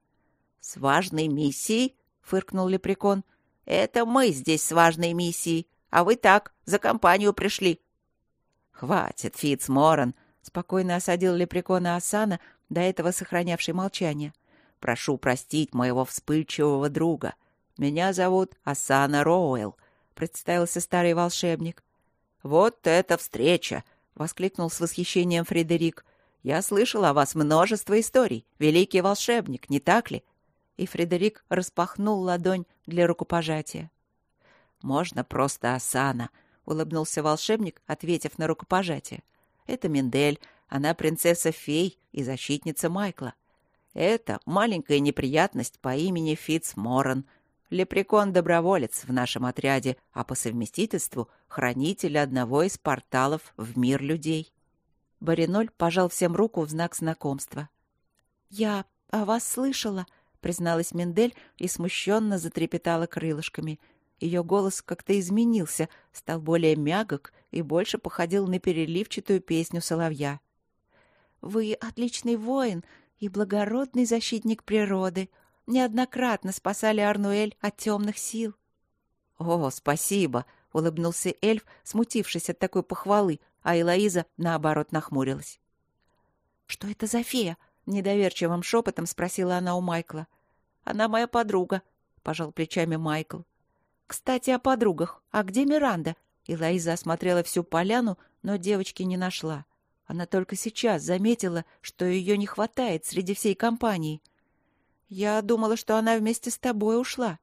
S2: — С важной миссией? — фыркнул Лепрекон. — Это мы здесь с важной миссией, а вы так, за компанию пришли.
S3: — Хватит, Фитц Моран, — спокойно осадил Лепрекона Асана, до этого сохранявший молчание. — Прошу простить моего вспыльчивого друга. Меня зовут Асана Роуэлл представился старый волшебник. «Вот это встреча!» — воскликнул с восхищением Фредерик. «Я слышал о вас множество историй. Великий волшебник, не так ли?» И Фредерик распахнул ладонь для рукопожатия. «Можно просто Асана», — улыбнулся волшебник, ответив на рукопожатие. «Это Мендель, она принцесса-фей и защитница Майкла. Это маленькая неприятность по имени Фитц Моран — Лепрекон-доброволец в нашем отряде, а по совместительству хранитель одного из порталов в мир людей. Бариноль пожал всем руку в знак знакомства.
S1: «Я о вас слышала», — призналась Мендель и смущенно затрепетала крылышками. Ее голос как-то изменился, стал более мягок и больше походил на переливчатую песню соловья. «Вы отличный воин и благородный защитник природы», неоднократно спасали Арнуэль от темных сил.
S3: — О, спасибо! — улыбнулся эльф, смутившись от такой похвалы, а Элоиза, наоборот, нахмурилась.
S1: — Что это за фея? — недоверчивым шепотом спросила она у Майкла. — Она моя подруга, — пожал плечами Майкл. — Кстати, о подругах. А где Миранда? Элоиза осмотрела всю поляну, но девочки не нашла. Она только сейчас заметила, что ее не хватает среди всей компании. Я думала, что она вместе с тобой ушла.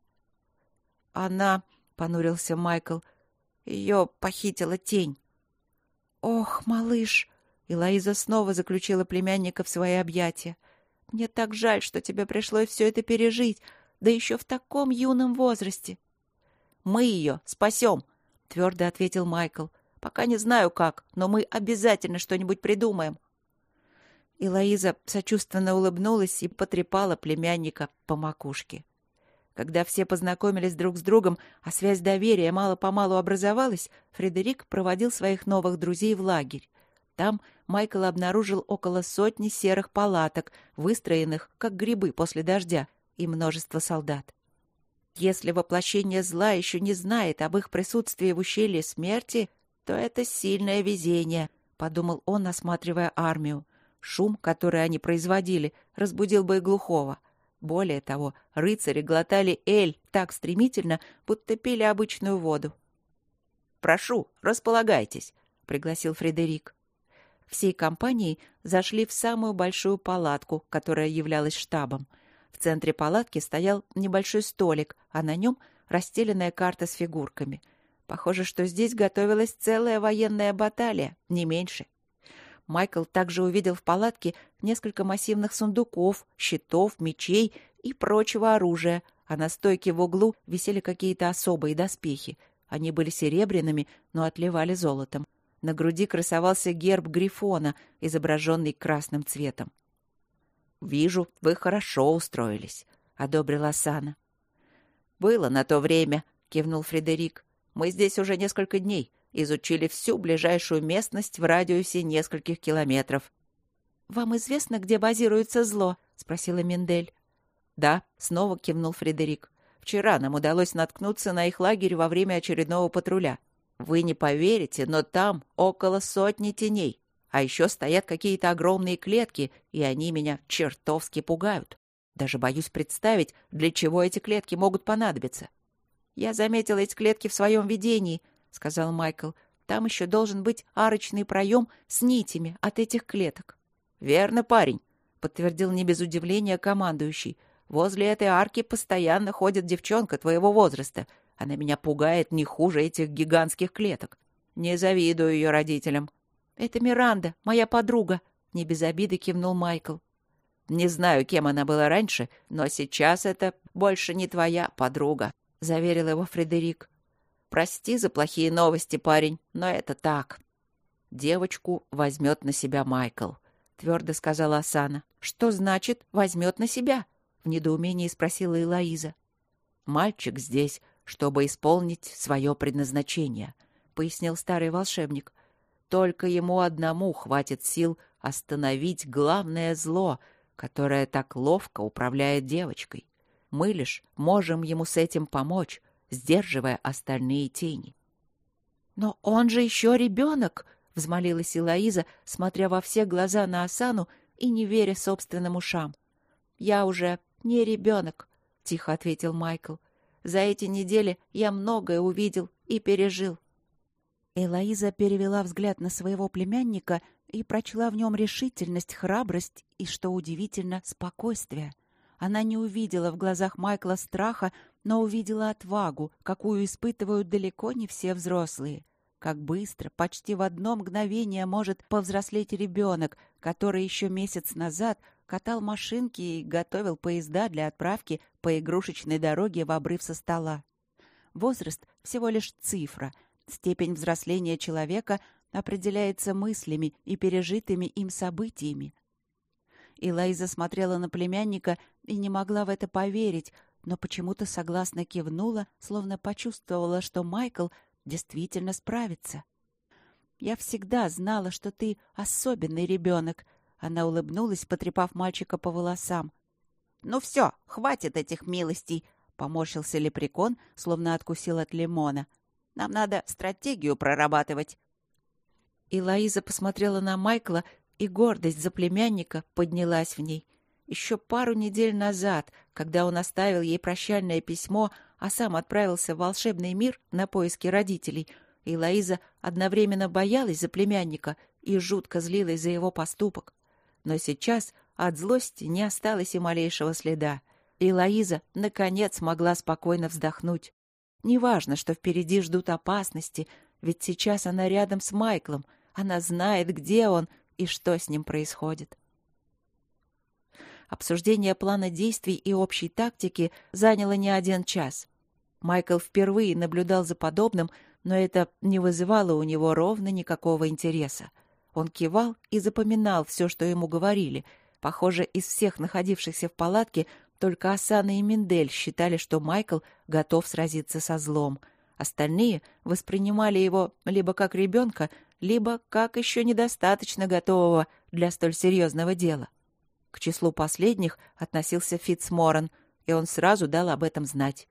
S3: Она, — понурился Майкл, — ее похитила тень.
S1: Ох, малыш! И Лаиза снова заключила племянника в свои объятия. Мне так жаль, что тебе пришлось все это пережить. да еще в таком юном возрасте.
S3: «Мы ее спасем», — твердо ответил Майкл. «Пока не знаю как, но мы обязательно что-нибудь придумаем».
S1: И Лоиза сочувственно улыбнулась и потрепала племянника по макушке. Когда все познакомились друг с другом, а связь доверия мало-помалу образовалась, Фредерик проводил своих новых друзей в лагерь. Там Майкл обнаружил около сотни серых палаток, выстроенных, как грибы после дождя, и множество солдат. Если воплощение зла еще не знает об их присутствии в ущелье смерти, то это сильное везение, — подумал он, осматривая армию. Шум, который они производили, разбудил бы и глухого. Более того, рыцари глотали эль так стремительно, будто пили обычную воду.
S3: «Прошу, располагайтесь», — пригласил Фредерик.
S1: Всей компанией зашли в самую большую палатку, которая являлась штабом. В центре палатки стоял небольшой столик, а на нем расстеленная карта с фигурками. Похоже, что здесь готовилась целая военная баталия, не меньше. Майкл также увидел в палатке несколько массивных сундуков, щитов, мечей и прочего оружия, а на стойке в углу висели какие-то особые доспехи. Они были серебряными, но отливали золотом. На груди красовался герб Грифона, изображенный красным цветом.
S3: «Вижу, вы хорошо устроились», — одобрила Сана.
S2: «Было на то время», — кивнул Фредерик. «Мы здесь уже несколько дней изучили всю ближайшую местность в радиусе нескольких километров.
S1: «Вам известно, где базируется зло?» — спросила Мендель.
S2: «Да», — снова кивнул Фредерик. «Вчера нам удалось наткнуться на их лагерь во время очередного патруля. Вы не поверите, но там около сотни теней. А еще стоят какие-то огромные клетки, и они меня чертовски пугают. Даже боюсь представить, для чего эти клетки могут понадобиться.
S1: Я заметила эти клетки в своем видении, — сказал Майкл. «Там еще должен быть арочный проем с нитями от этих клеток».
S2: «Верно, парень», — подтвердил не без удивления командующий. «Возле этой арки постоянно ходит девчонка твоего возраста. Она меня пугает не хуже этих гигантских клеток. Не завидую ее родителям».
S1: «Это Миранда, моя подруга», — не без обиды кивнул Майкл.
S2: «Не знаю, кем она была раньше, но сейчас это больше не твоя подруга», — заверил его Фредерик. Прости за плохие новости, парень, но это так. Девочку возьмет на себя Майкл, твердо сказала Асана.
S1: Что значит возьмет на себя? В недоумении спросила Элоиза.
S2: Мальчик здесь, чтобы исполнить свое предназначение, пояснил старый волшебник. Только ему одному хватит сил остановить главное зло, которое так ловко управляет девочкой. Мы лишь можем ему с этим помочь, сдерживая остальные тени.
S1: «Но он же еще ребенок!» — взмолилась Илоиза, смотря во все глаза на Асану и не веря собственным ушам. «Я уже не ребенок», — тихо ответил Майкл. «За эти недели я многое увидел и пережил». Элоиза перевела взгляд на своего племянника и прочла в нем решительность, храбрость и, что удивительно, спокойствие — она не увидела в глазах Майкла страха, но увидела отвагу, какую испытывают далеко не все взрослые. Как быстро, почти в одно мгновение может повзрослеть ребенок, который еще месяц назад катал машинки и готовил поезда для отправки по игрушечной дороге в обрыв со стола. Возраст — всего лишь цифра. Степень взросления человека определяется мыслями и пережитыми им событиями. И Лайза смотрела на племянника и не могла в это поверить, но почему-то согласно кивнула, словно почувствовала, что Майкл действительно справится. «Я всегда знала, что ты особенный ребенок», — она улыбнулась, потрепав мальчика по волосам.
S2: «Ну все, хватит этих милостей», — поморщился лепрекон, словно откусил от лимона. «Нам надо стратегию прорабатывать».
S1: И Лоиза посмотрела на Майкла и гордость за племянника поднялась в ней. Еще пару недель назад, когда он оставил ей прощальное письмо, а сам отправился в волшебный мир на поиски родителей, и Лоиза одновременно боялась за племянника и жутко злилась за его поступок. Но сейчас от злости не осталось и малейшего следа, и Лоиза, наконец, могла спокойно вздохнуть. Неважно, что впереди ждут опасности, ведь сейчас она рядом с Майклом, она знает, где он и что с ним происходит. обсуждение плана действий и общей тактики заняло не один час. Майкл впервые наблюдал за подобным, но это не вызывало у него ровно никакого интереса. Он кивал и запоминал все, что ему говорили. Похоже, из всех находившихся в палатке только Асана и Миндель считали, что Майкл готов сразиться со злом. Остальные воспринимали его либо как ребенка, либо как еще недостаточно готового для столь серьезного дела. К числу последних относился Фитцморан, и он сразу дал об этом знать.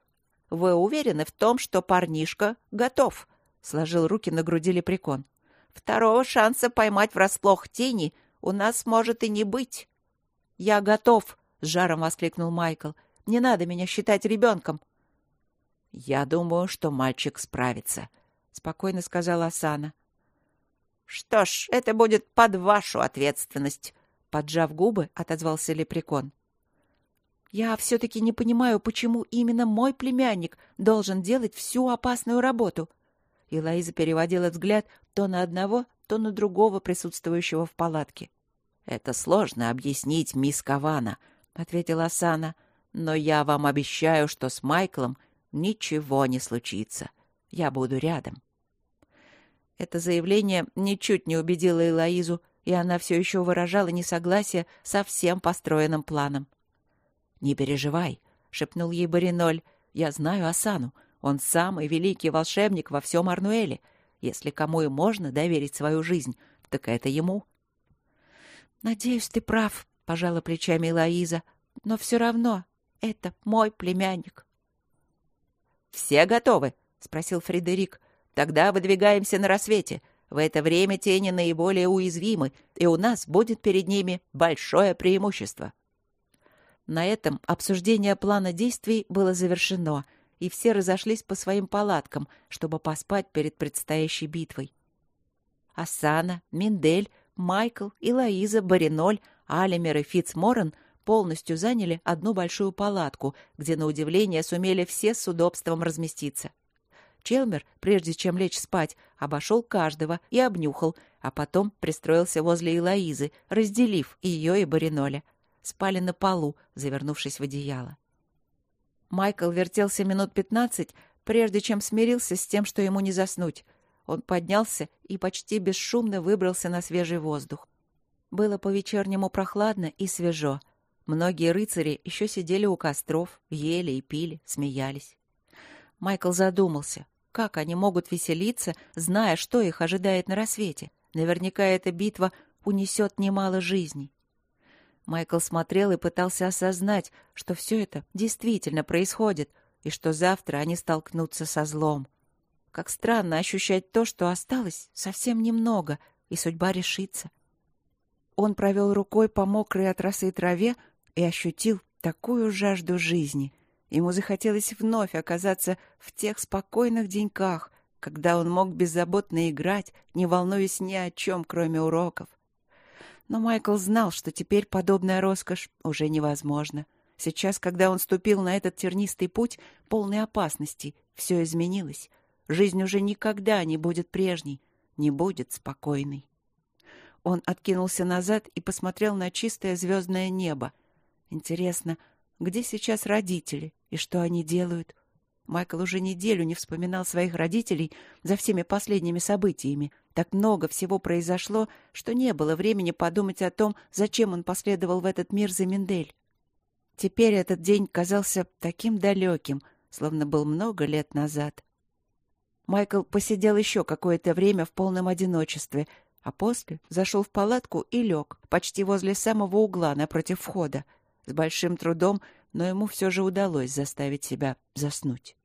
S1: «Вы уверены в том, что парнишка готов?» — сложил руки на груди лепрекон. Второго шанса поймать врасплох тени у нас может и не быть. — Я готов, — с жаром воскликнул Майкл. — Не надо меня считать ребенком. — Я думаю, что мальчик справится, — спокойно сказала Асана. — Что ж, это будет под вашу ответственность, — поджав губы, отозвался лепрекон. — Я все-таки не понимаю, почему именно мой племянник должен делать всю опасную работу, и Лоиза переводила взгляд то на одного, то на другого присутствующего в палатке. «Это сложно объяснить, мисс Кавана», — ответила Асана. «Но я вам обещаю, что с Майклом ничего не случится. Я буду рядом». Это заявление ничуть не убедило Элоизу, и она все еще выражала несогласие со всем построенным планом. «Не переживай», — шепнул ей Бариноль. «Я знаю Асану. Он самый великий волшебник во всем Арнуэле. Если кому и можно доверить свою жизнь, так это ему. «Надеюсь, ты прав», — пожала плечами Лоиза. «Но все равно это мой племянник».
S3: «Все готовы?» — спросил Фредерик. «Тогда выдвигаемся на рассвете. В это время тени наиболее уязвимы, и у нас будет перед ними большое преимущество».
S1: На этом обсуждение плана действий было завершено — и все разошлись по своим палаткам, чтобы поспать перед предстоящей битвой. Асана, Миндель, Майкл и Лоиза, Бариноль, Алимер и Фитцморрен полностью заняли одну большую палатку, где, на удивление, сумели все с удобством разместиться. Челмер, прежде чем лечь спать, обошел каждого и обнюхал, а потом пристроился возле Элоизы, разделив ее и Бариноля. Спали на полу, завернувшись в одеяло. Майкл вертелся минут пятнадцать, прежде чем смирился с тем, что ему не заснуть. Он поднялся и почти бесшумно выбрался на свежий воздух. Было по-вечернему прохладно и свежо. Многие рыцари еще сидели у костров, ели и пили, смеялись. Майкл задумался, как они могут веселиться, зная, что их ожидает на рассвете. Наверняка эта битва унесет немало жизней. Майкл смотрел и пытался осознать, что все это действительно происходит, и что завтра они столкнутся со злом. Как странно ощущать то, что осталось совсем немного, и судьба решится. Он провел рукой по мокрой от росы траве и ощутил такую жажду жизни. Ему захотелось вновь оказаться в тех спокойных деньках, когда он мог беззаботно играть, не волнуясь ни о чем, кроме уроков. Но Майкл знал, что теперь подобная роскошь уже невозможна. Сейчас, когда он ступил на этот тернистый путь, полный опасностей, все изменилось. Жизнь уже никогда не будет прежней, не будет спокойной. Он откинулся назад и посмотрел на чистое звездное небо. Интересно, где сейчас родители и что они делают? Майкл уже неделю не вспоминал своих родителей за всеми последними событиями. Так много всего произошло, что не было времени подумать о том, зачем он последовал в этот мир за Мендель. Теперь этот день казался таким далеким, словно был много лет назад. Майкл посидел еще какое-то время в полном одиночестве, а после зашел в палатку и лег, почти возле самого угла напротив входа. С большим трудом но ему все же удалось заставить себя заснуть.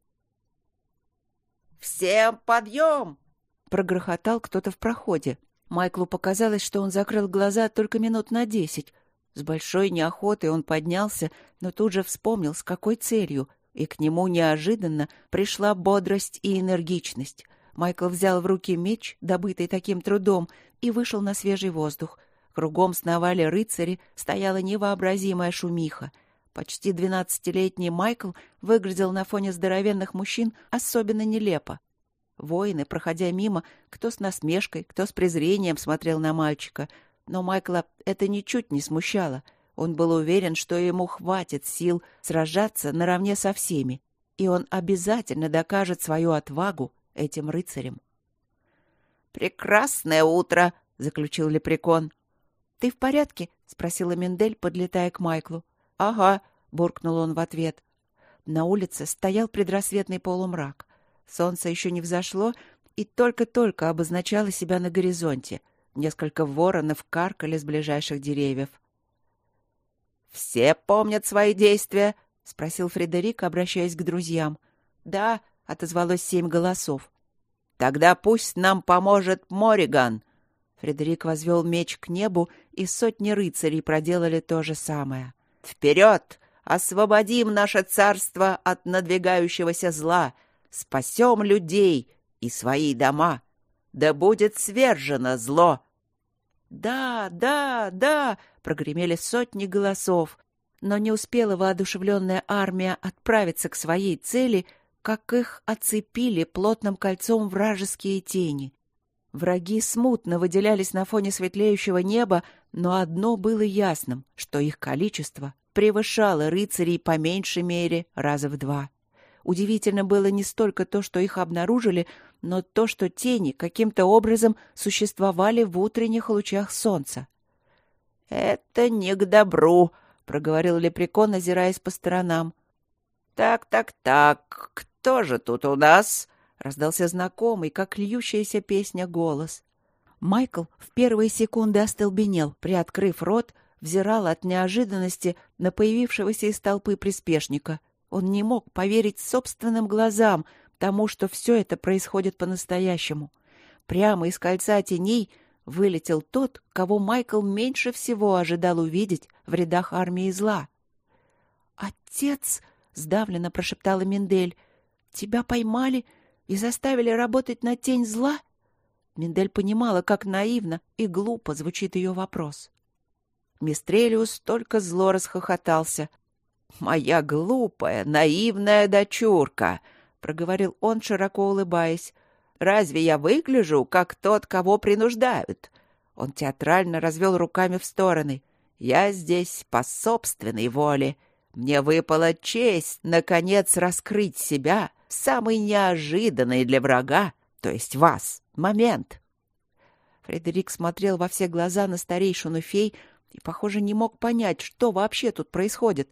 S3: «Всем подъем!»
S1: — прогрохотал кто-то в проходе. Майклу показалось, что он закрыл глаза только минут на десять. С большой неохотой он поднялся, но тут же вспомнил, с какой целью, и к нему неожиданно пришла бодрость и энергичность. Майкл взял в руки меч, добытый таким трудом, и вышел на свежий воздух. Кругом сновали рыцари, стояла невообразимая шумиха. Почти двенадцатилетний Майкл выглядел на фоне здоровенных мужчин особенно нелепо. Воины, проходя мимо, кто с насмешкой, кто с презрением смотрел на мальчика. Но Майкла это ничуть не смущало. Он был уверен, что ему хватит сил сражаться наравне со всеми, и он обязательно докажет свою отвагу этим рыцарям.
S2: «Прекрасное утро!» — заключил Лепрекон.
S1: «Ты в порядке?» — спросила Мендель, подлетая к Майклу.
S2: «Ага», —
S1: буркнул он в ответ. На улице стоял предрассветный полумрак. Солнце еще не взошло и только-только обозначало себя на горизонте. Несколько воронов каркали с ближайших деревьев.
S2: «Все помнят свои действия?»
S1: — спросил Фредерик, обращаясь к друзьям. «Да», — отозвалось семь голосов.
S2: «Тогда пусть нам поможет Мориган!»
S1: Фредерик возвел меч к небу, и сотни рыцарей проделали то же самое.
S2: «Вперед! Освободим наше царство от надвигающегося зла! Спасем людей и свои дома! Да будет свержено зло!»
S1: «Да, да, да!» — прогремели сотни голосов. Но не успела воодушевленная армия отправиться к своей цели, как их оцепили плотным кольцом вражеские тени. Враги смутно выделялись на фоне светлеющего неба, но одно было ясным, что их количество превышало рыцарей по меньшей мере раза в два. Удивительно было не столько то, что их обнаружили, но то, что тени каким-то образом существовали в утренних лучах солнца.
S2: «Это не к добру», — проговорил
S1: Лепрекон, озираясь по сторонам.
S2: «Так, так, так, кто же тут у нас?»
S1: — раздался знакомый, как льющаяся песня, голос. Майкл в первые секунды остолбенел, приоткрыв рот, взирал от неожиданности на появившегося из толпы приспешника. Он не мог поверить собственным глазам тому, что все это происходит по-настоящему. Прямо из кольца теней вылетел тот, кого Майкл меньше всего ожидал увидеть в рядах армии зла. «Отец!» — сдавленно прошептала Миндель. «Тебя поймали и заставили работать на тень зла?» Миндель понимала, как наивно и глупо звучит ее вопрос. Мистрелиус только зло расхохотался.
S2: «Моя глупая, наивная дочурка!» — проговорил он, широко улыбаясь. Разве я выгляжу, как тот, кого принуждают?» Он театрально развел руками в стороны. «Я здесь по собственной воле. Мне выпала честь, наконец, раскрыть себя в самый неожиданный для врага, то есть вас, момент».
S1: Фредерик смотрел во все глаза на старейшину фей и, похоже, не мог понять, что вообще тут происходит.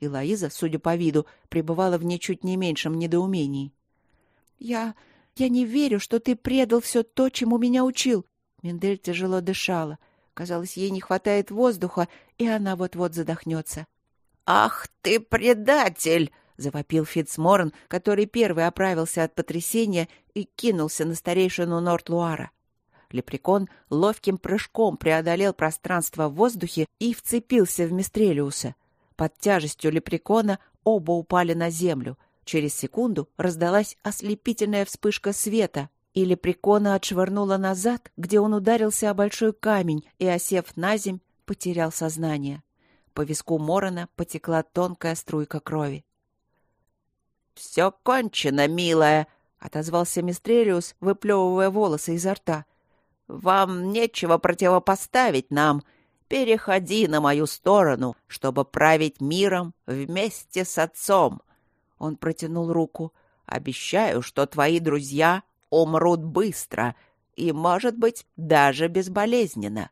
S1: И Лоиза, судя по виду, пребывала в ничуть не меньшем недоумении. «Я я не верю, что ты предал все то, чему меня учил. Мендель тяжело дышала. Казалось, ей не хватает воздуха, и она вот-вот задохнется.
S2: «Ах ты, предатель!» — завопил
S1: Фитцморн, который первый оправился от потрясения и кинулся на старейшину Норт-Луара. Лепрекон ловким прыжком преодолел пространство в воздухе и вцепился в Мистрелиуса. Под тяжестью лепрекона оба упали на землю — Через секунду раздалась ослепительная вспышка света, и лепрекона отшвырнула назад, где он ударился о большой камень и, осев на земь, потерял сознание. По виску Морона потекла тонкая струйка крови.
S2: «Все кончено, милая!»
S1: — отозвался Мистрелиус, выплевывая волосы изо рта.
S2: «Вам нечего противопоставить нам. Переходи на мою сторону, чтобы править миром вместе с отцом. Он протянул руку. «Обещаю, что твои друзья умрут быстро и, может быть, даже безболезненно».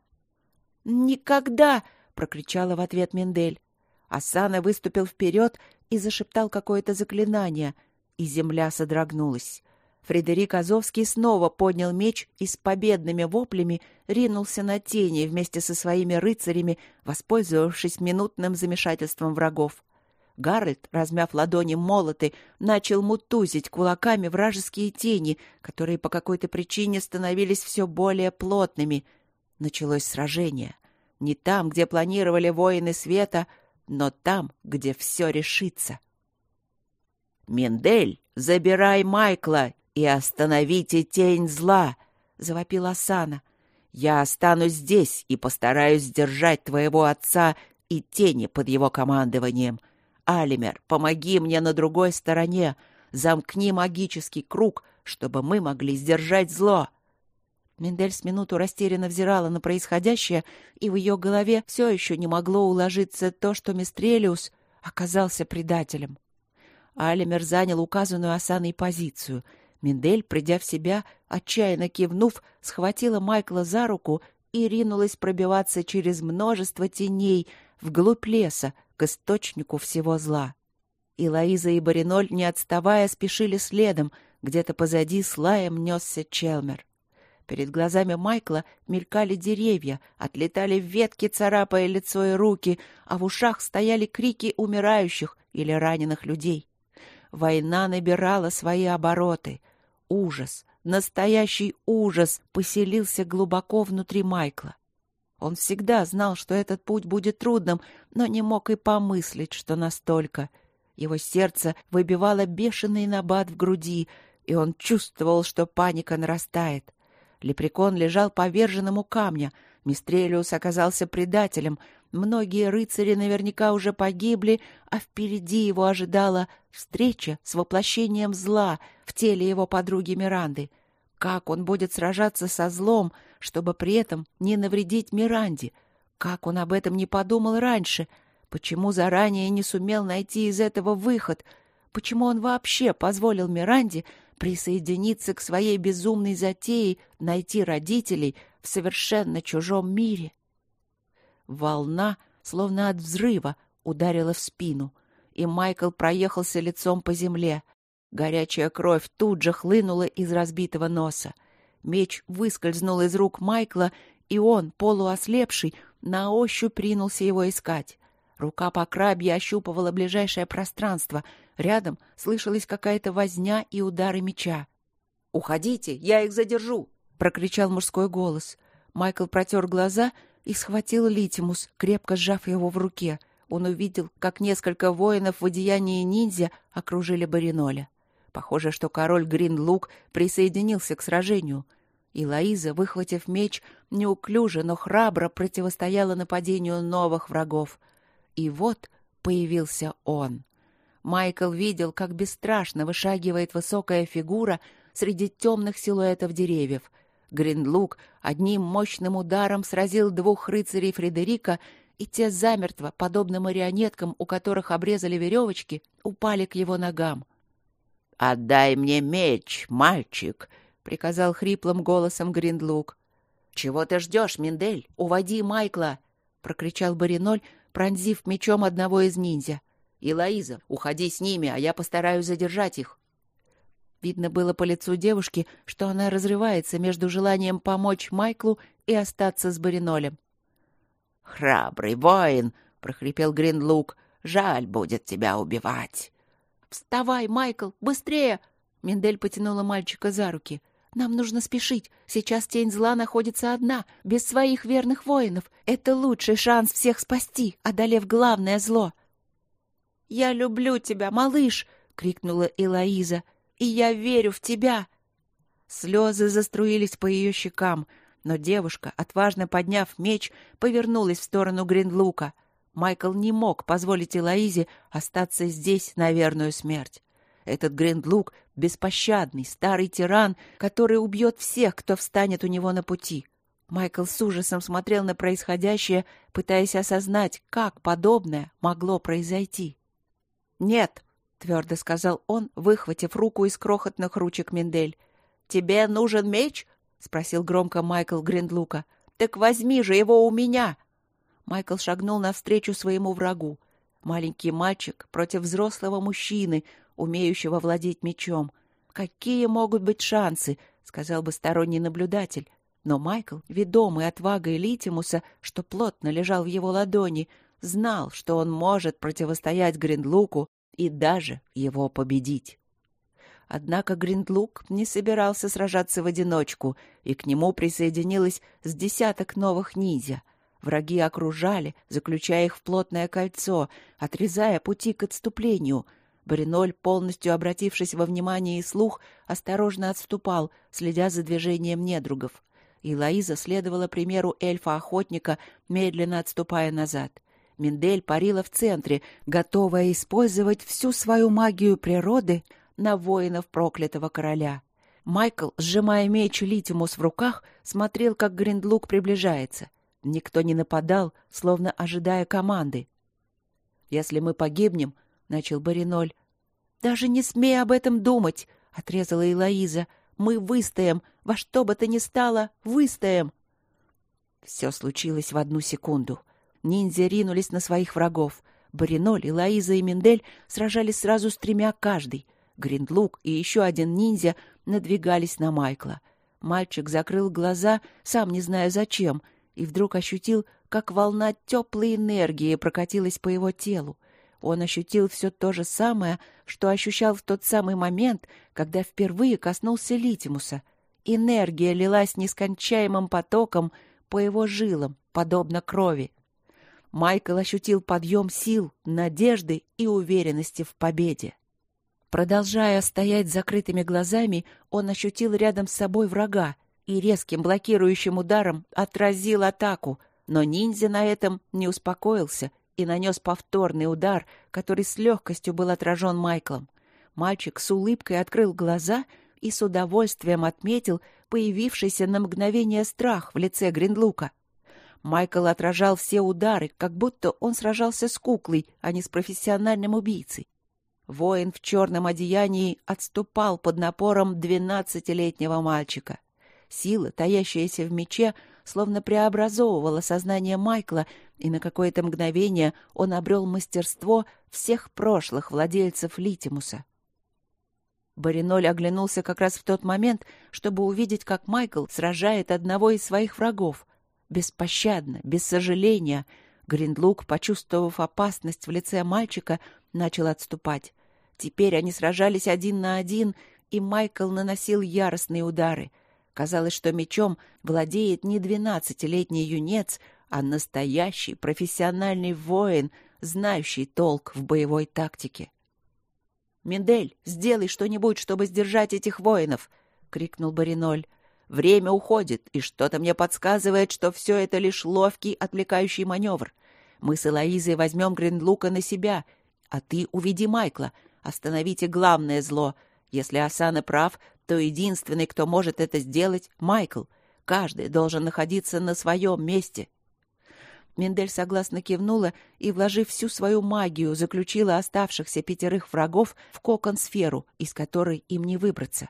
S1: «Никогда!» — прокричала в ответ Мендель. Асана выступил вперед и зашептал какое-то заклинание, и земля содрогнулась. Фредерик Азовский снова поднял меч и с победными воплями ринулся на тени вместе со своими рыцарями, воспользовавшись минутным замешательством врагов. Гарольд, размяв ладони молоты, начал мутузить кулаками вражеские тени, которые по какой-то причине становились все более плотными. Началось сражение. Не там, где планировали воины света, но там, где все решится.
S2: «Мендель, забирай Майкла и остановите тень зла!» — завопила Асана. «Я останусь здесь и постараюсь сдержать твоего отца и тени под его командованием. Алимер, помоги мне на другой стороне. Замкни магический круг, чтобы мы могли сдержать зло.
S1: Мендель с минуту растерянно взирала на происходящее, и в ее голове все еще не могло уложиться то, что Мистрелиус оказался предателем. Алимер занял указанную Асаной позицию. Мендель, придя в себя, отчаянно кивнув, схватила Майкла за руку и ринулась пробиваться через множество теней вглубь леса к источнику всего зла. И Лоиза и Бариноль, не отставая, спешили следом, где-то позади слаем несся Челмер. Перед глазами Майкла мелькали деревья, отлетали ветки, царапая лицо и руки, а в ушах стояли крики умирающих или раненых людей. Война набирала свои обороты. Ужас, настоящий ужас поселился глубоко внутри Майкла. Он всегда знал, что этот путь будет трудным, но не мог и помыслить, что настолько. Его сердце выбивало бешеный набат в груди, и он чувствовал, что паника нарастает. Лепрекон лежал поверженным у камня. Мистрелиус оказался предателем. Многие рыцари наверняка уже погибли, а впереди его ожидала встреча с воплощением зла в теле его подруги Миранды. Как он будет сражаться со злом, чтобы при этом не навредить Миранде? Как он об этом не подумал раньше? Почему заранее не сумел найти из этого выход? Почему он вообще позволил Миранде присоединиться к своей безумной затее найти родителей в совершенно чужом мире. Волна, словно от взрыва, ударила в спину, и Майкл проехался лицом по земле. Горячая кровь тут же хлынула из разбитого носа. Меч выскользнул из рук Майкла, и он, полуослепший, на ощупь ринулся его искать. Рука по крабье ощупывала ближайшее пространство. Рядом слышалась какая-то возня и удары меча. «Уходите, я их задержу!» — прокричал мужской голос. Майкл протер глаза и схватил Литимус, крепко сжав его в руке. Он увидел, как несколько воинов в одеянии ниндзя окружили Бариноля. Похоже, что король Гринлук присоединился к сражению. И Лоиза, выхватив меч, неуклюже, но храбро противостояла нападению новых врагов. И вот появился он. Майкл видел, как бесстрашно вышагивает высокая фигура среди темных силуэтов деревьев. Гринлук одним мощным ударом сразил двух рыцарей Фредерика, и те замертво, подобно марионеткам, у которых обрезали веревочки, упали к его ногам. «Отдай мне меч, мальчик!» — приказал хриплым голосом Гринлук. «Чего ты ждешь, Миндель? Уводи Майкла!» — прокричал Бариноль, пронзив мечом одного из ниндзя. «И, Лоиза, уходи с ними, а я постараюсь задержать их». Видно было по лицу девушки, что она разрывается между желанием помочь Майклу и остаться с Баринолем. «Храбрый воин!» — прохрипел Гринлук. «Жаль будет тебя убивать!» «Вставай, Майкл, быстрее!» Мендель потянула мальчика за руки. Нам нужно спешить. Сейчас тень зла находится одна, без своих верных воинов. Это лучший шанс всех спасти, одолев главное зло. «Я люблю тебя, малыш!» — крикнула Элоиза. «И я верю в тебя!» Слезы заструились по ее щекам, но девушка, отважно подняв меч, повернулась в сторону Гринлука. Майкл не мог позволить Элоизе остаться здесь на верную смерть. Этот Гриндлук — беспощадный, старый тиран, который убьет всех, кто встанет у него на пути. Майкл с ужасом смотрел на происходящее, пытаясь осознать, как подобное могло произойти. «Нет», — твердо сказал он, выхватив руку из крохотных ручек Мендель. «Тебе нужен меч?» — спросил громко Майкл Гриндлука. «Так возьми же его у меня!» Майкл шагнул навстречу своему врагу. Маленький мальчик против взрослого мужчины, умеющего владеть мечом. Какие могут быть шансы, сказал бы сторонний наблюдатель. Но Майкл, ведомый отвагой Литимуса, что плотно лежал в его ладони, знал, что он может противостоять Гриндлуку и даже его победить. Однако Гриндлук не собирался сражаться в одиночку, и к нему присоединилось с десяток новых ниндзя. Враги окружали, заключая их в плотное кольцо, отрезая пути к отступлению — Бариноль, полностью обратившись во внимание и слух, осторожно отступал, следя за движением недругов. И Лоиза следовала примеру эльфа-охотника, медленно отступая назад. Миндель парила в центре, готовая использовать всю свою магию природы на воинов проклятого короля. Майкл, сжимая меч Литимус в руках, смотрел, как Гриндлук приближается. Никто не нападал, словно ожидая команды. «Если мы погибнем», — начал Бариноль. «Даже не смей об этом думать», — отрезала Элоиза. «Мы выстоим. Во что бы то ни стало, выстоим». Все случилось в одну секунду. Ниндзя ринулись на своих врагов. Бариноль, Элоиза и Мендель сражались сразу с тремя каждый. Гриндлук и еще один ниндзя надвигались на Майкла. Мальчик закрыл глаза, сам не зная зачем, и вдруг ощутил, как волна теплой энергии прокатилась по его телу. Он ощутил все то же самое, что ощущал в тот самый момент, когда впервые коснулся Литимуса. Энергия лилась нескончаемым потоком по его жилам, подобно крови. Майкл ощутил подъем сил, надежды и уверенности в победе. Продолжая стоять закрытыми глазами, он ощутил рядом с собой врага и резким блокирующим ударом отразил атаку, но ниндзя на этом не успокоился и нанес повторный удар, который с легкостью был отражен Майклом. Мальчик с улыбкой открыл глаза и с удовольствием отметил появившийся на мгновение страх в лице Гринлука. Майкл отражал все удары, как будто он сражался с куклой, а не с профессиональным убийцей. Воин в черном одеянии отступал под напором двенадцатилетнего мальчика. Сила, таящаяся в мече, словно преобразовывала сознание Майкла, и на какое-то мгновение он обрел мастерство всех прошлых владельцев Литимуса. Бариноль оглянулся как раз в тот момент, чтобы увидеть, как Майкл сражает одного из своих врагов. Беспощадно, без сожаления, Гриндлук, почувствовав опасность в лице мальчика, начал отступать. Теперь они сражались один на один, и Майкл наносил яростные удары. Казалось, что мечом владеет не двенадцатилетний юнец, а настоящий профессиональный воин, знающий толк в боевой тактике. «Мендель, сделай что-нибудь, чтобы сдержать этих воинов!» — крикнул Бариноль. «Время уходит, и что-то мне подсказывает, что все это лишь ловкий отвлекающий маневр. Мы с Элоизой возьмем Гринлука на себя, а ты уведи Майкла. Остановите главное зло. Если Асана прав, то единственный, кто может это сделать, — Майкл. Каждый должен находиться на своем месте. Мендель согласно кивнула и, вложив всю свою магию, заключила оставшихся пятерых врагов в кокон-сферу, из которой им не выбраться.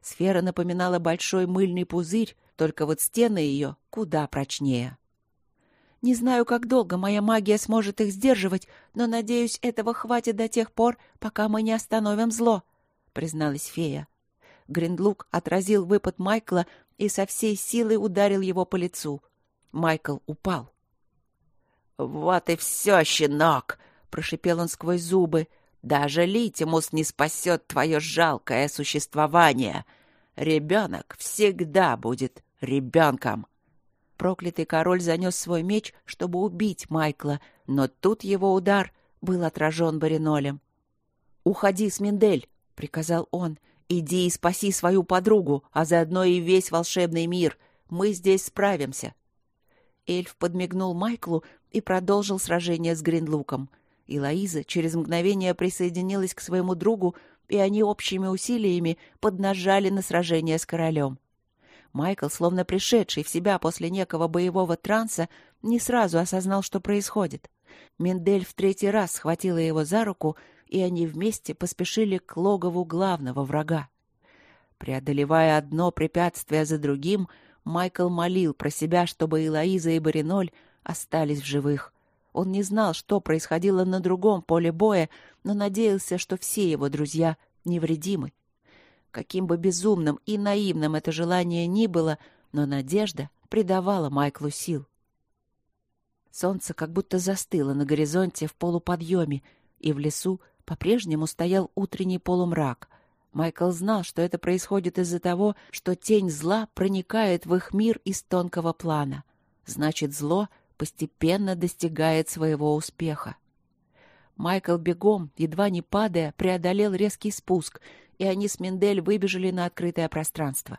S1: Сфера напоминала большой мыльный пузырь, только вот стены ее куда прочнее. Не знаю, как долго моя магия сможет их сдерживать, но, надеюсь, этого хватит до тех пор, пока мы не остановим зло», — призналась фея. Гриндлук отразил выпад Майкла и со всей силы ударил его по лицу. Майкл упал. «Вот и все, щенок!» — прошипел он сквозь зубы. «Даже Литимус не спасет твое жалкое существование. Ребенок всегда будет ребенком!» Проклятый король занес свой меч, чтобы убить Майкла, но тут его удар был отражен Баринолем. «Уходи с Миндель!» — приказал он. «Иди и спаси свою подругу, а заодно и весь волшебный мир. Мы здесь справимся». Эльф подмигнул Майклу и продолжил сражение с Гринлуком. И Лоиза через мгновение присоединилась к своему другу, и они общими усилиями поднажали на сражение с королем. Майкл, словно пришедший в себя после некого боевого транса, не сразу осознал, что происходит. Мендель в третий раз схватила его за руку, и они вместе поспешили к логову главного врага. Преодолевая одно препятствие за другим, Майкл молил про себя, чтобы Элоиза и Бариноль остались в живых. Он не знал, что происходило на другом поле боя, но надеялся, что все его друзья невредимы. Каким бы безумным и наивным это желание ни было, но надежда придавала Майклу сил. Солнце как будто застыло на горизонте в полуподъеме, и в лесу по-прежнему стоял утренний полумрак. Майкл знал, что это происходит из-за того, что тень зла проникает в их мир из тонкого плана. Значит, зло постепенно достигает своего успеха. Майкл бегом, едва не падая, преодолел резкий спуск — и они с Мендель выбежали на открытое пространство.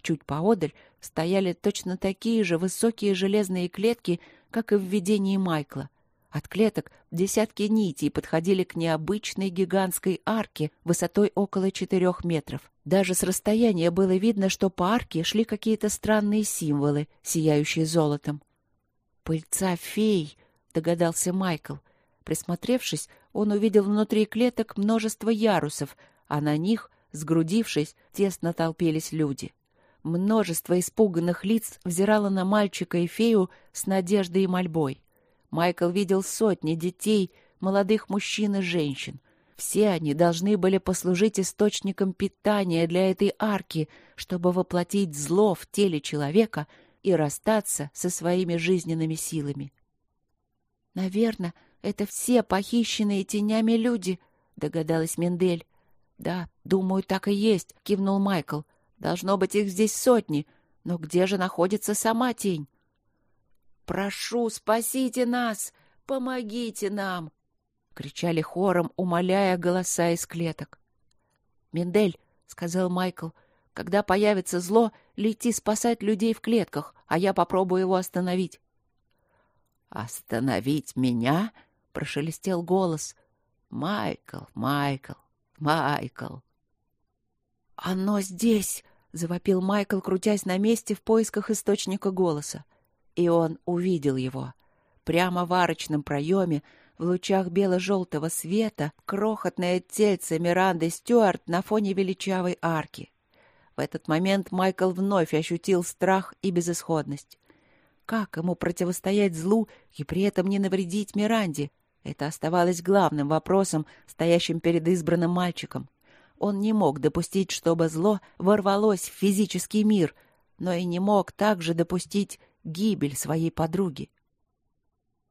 S1: Чуть поодаль стояли точно такие же высокие железные клетки, как и в видении Майкла. От клеток десятки нитей подходили к необычной гигантской арке высотой около четырех метров. Даже с расстояния было видно, что по арке шли какие-то странные символы, сияющие золотом. «Пыльца фей», — догадался Майкл. Присмотревшись, он увидел внутри клеток множество ярусов, а на них, сгрудившись, тесно толпились люди. Множество испуганных лиц взирало на мальчика и фею с надеждой и мольбой. Майкл видел сотни детей, молодых мужчин и женщин. Все они должны были послужить источником питания для этой арки, чтобы воплотить зло в теле человека и расстаться со своими жизненными силами. «Наверное, это все похищенные тенями люди», — догадалась Мендель. «Да, думаю, так и есть», — кивнул Майкл. «Должно быть их здесь сотни. Но где же находится сама тень?» «Прошу, спасите нас! Помогите нам!» — кричали хором, умоляя голоса из клеток. «Мендель», — сказал Майкл, — «когда появится зло, лети спасать людей в клетках, а я попробую его остановить».
S2: «Остановить меня?» — прошелестел голос. «Майкл, Майкл, Майкл!»
S1: «Оно здесь!» — завопил Майкл, крутясь на месте в поисках источника голоса и он увидел его. Прямо в арочном проеме, в лучах бело-желтого света, крохотное тельце Миранды Стюарт на фоне величавой арки. В этот момент Майкл вновь ощутил страх и безысходность. Как ему противостоять злу и при этом не навредить Миранде? Это оставалось главным вопросом, стоящим перед избранным мальчиком. Он не мог допустить, чтобы зло ворвалось в физический мир, но и не мог также допустить гибель своей подруги.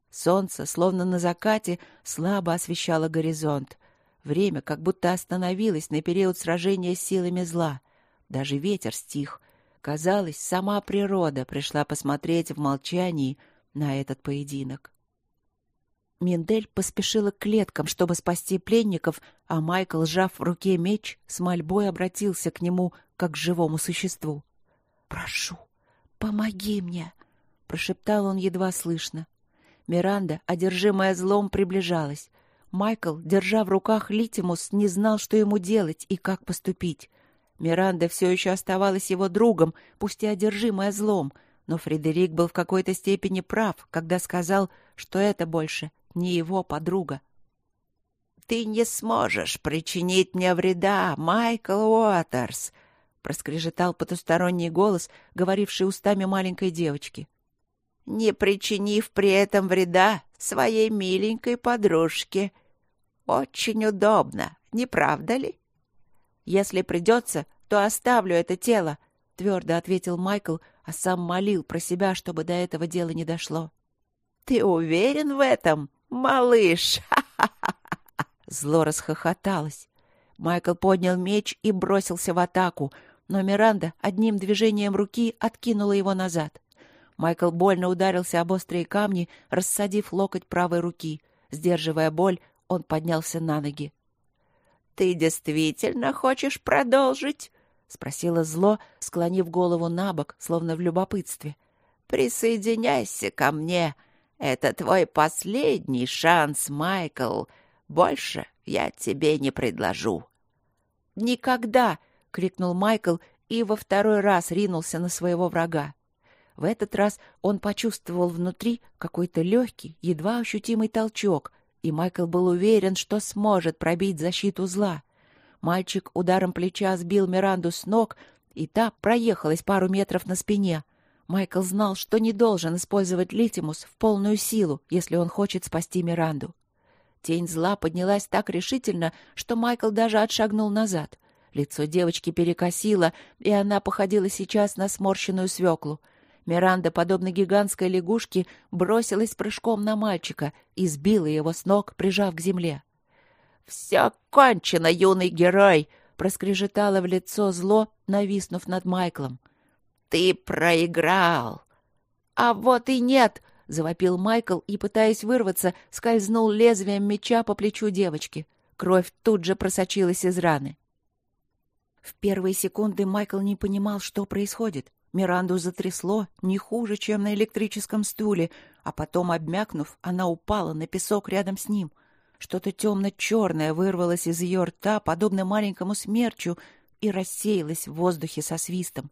S1: Солнце, словно на закате, слабо освещало горизонт. Время как будто остановилось на период сражения с силами зла. Даже ветер стих. Казалось, сама природа пришла посмотреть в молчании на этот поединок. Миндель поспешила к клеткам, чтобы спасти пленников, а Майкл, сжав в руке меч, с мольбой обратился к нему, как к живому существу. «Прошу, помоги мне!» — прошептал он едва слышно. Миранда, одержимая злом, приближалась. Майкл, держа в руках Литимус, не знал, что ему делать и как поступить. Миранда все еще оставалась его другом, пусть и одержимая злом, но Фредерик был в какой-то степени прав, когда сказал, что это больше не его подруга.
S2: «Ты не сможешь причинить мне вреда, Майкл Уотерс!» — проскрежетал потусторонний голос, говоривший устами маленькой девочки не причинив при этом вреда своей миленькой подружке. Очень удобно, не правда ли?
S1: Если придется, то оставлю это тело, твердо ответил Майкл, а сам молил про себя, чтобы до этого дела не дошло.
S2: Ты уверен в этом, малыш?
S1: Зло расхохоталось. Майкл поднял меч и бросился в атаку, но Миранда одним движением руки откинула его назад. Майкл больно ударился об острые камни, рассадив локоть правой руки. Сдерживая боль, он поднялся на ноги.
S2: «Ты действительно хочешь продолжить?» — спросила зло, склонив голову на бок, словно в любопытстве. «Присоединяйся ко мне. Это твой последний шанс, Майкл. Больше я тебе не предложу».
S1: «Никогда!» — крикнул Майкл и во второй раз ринулся на своего врага. В этот раз он почувствовал внутри какой-то легкий, едва ощутимый толчок, и Майкл был уверен, что сможет пробить защиту зла. Мальчик ударом плеча сбил Миранду с ног, и та проехалась пару метров на спине. Майкл знал, что не должен использовать Литимус в полную силу, если он хочет спасти Миранду. Тень зла поднялась так решительно, что Майкл даже отшагнул назад. Лицо девочки перекосило, и она походила сейчас на сморщенную свеклу — Миранда, подобно гигантской лягушке, бросилась прыжком на мальчика и сбила его с ног, прижав к земле.
S2: «Все кончено, юный герой!»
S1: — проскрежетало в лицо зло, нависнув над Майклом.
S2: «Ты проиграл!»
S1: «А вот и нет!» — завопил Майкл и, пытаясь вырваться, скользнул лезвием меча по плечу девочки. Кровь тут же просочилась из раны. В первые секунды Майкл не понимал, что происходит. Миранду затрясло не хуже, чем на электрическом стуле, а потом, обмякнув, она упала на песок рядом с ним. Что-то темно-черное вырвалось из ее рта, подобно маленькому смерчу, и рассеялось в воздухе со свистом.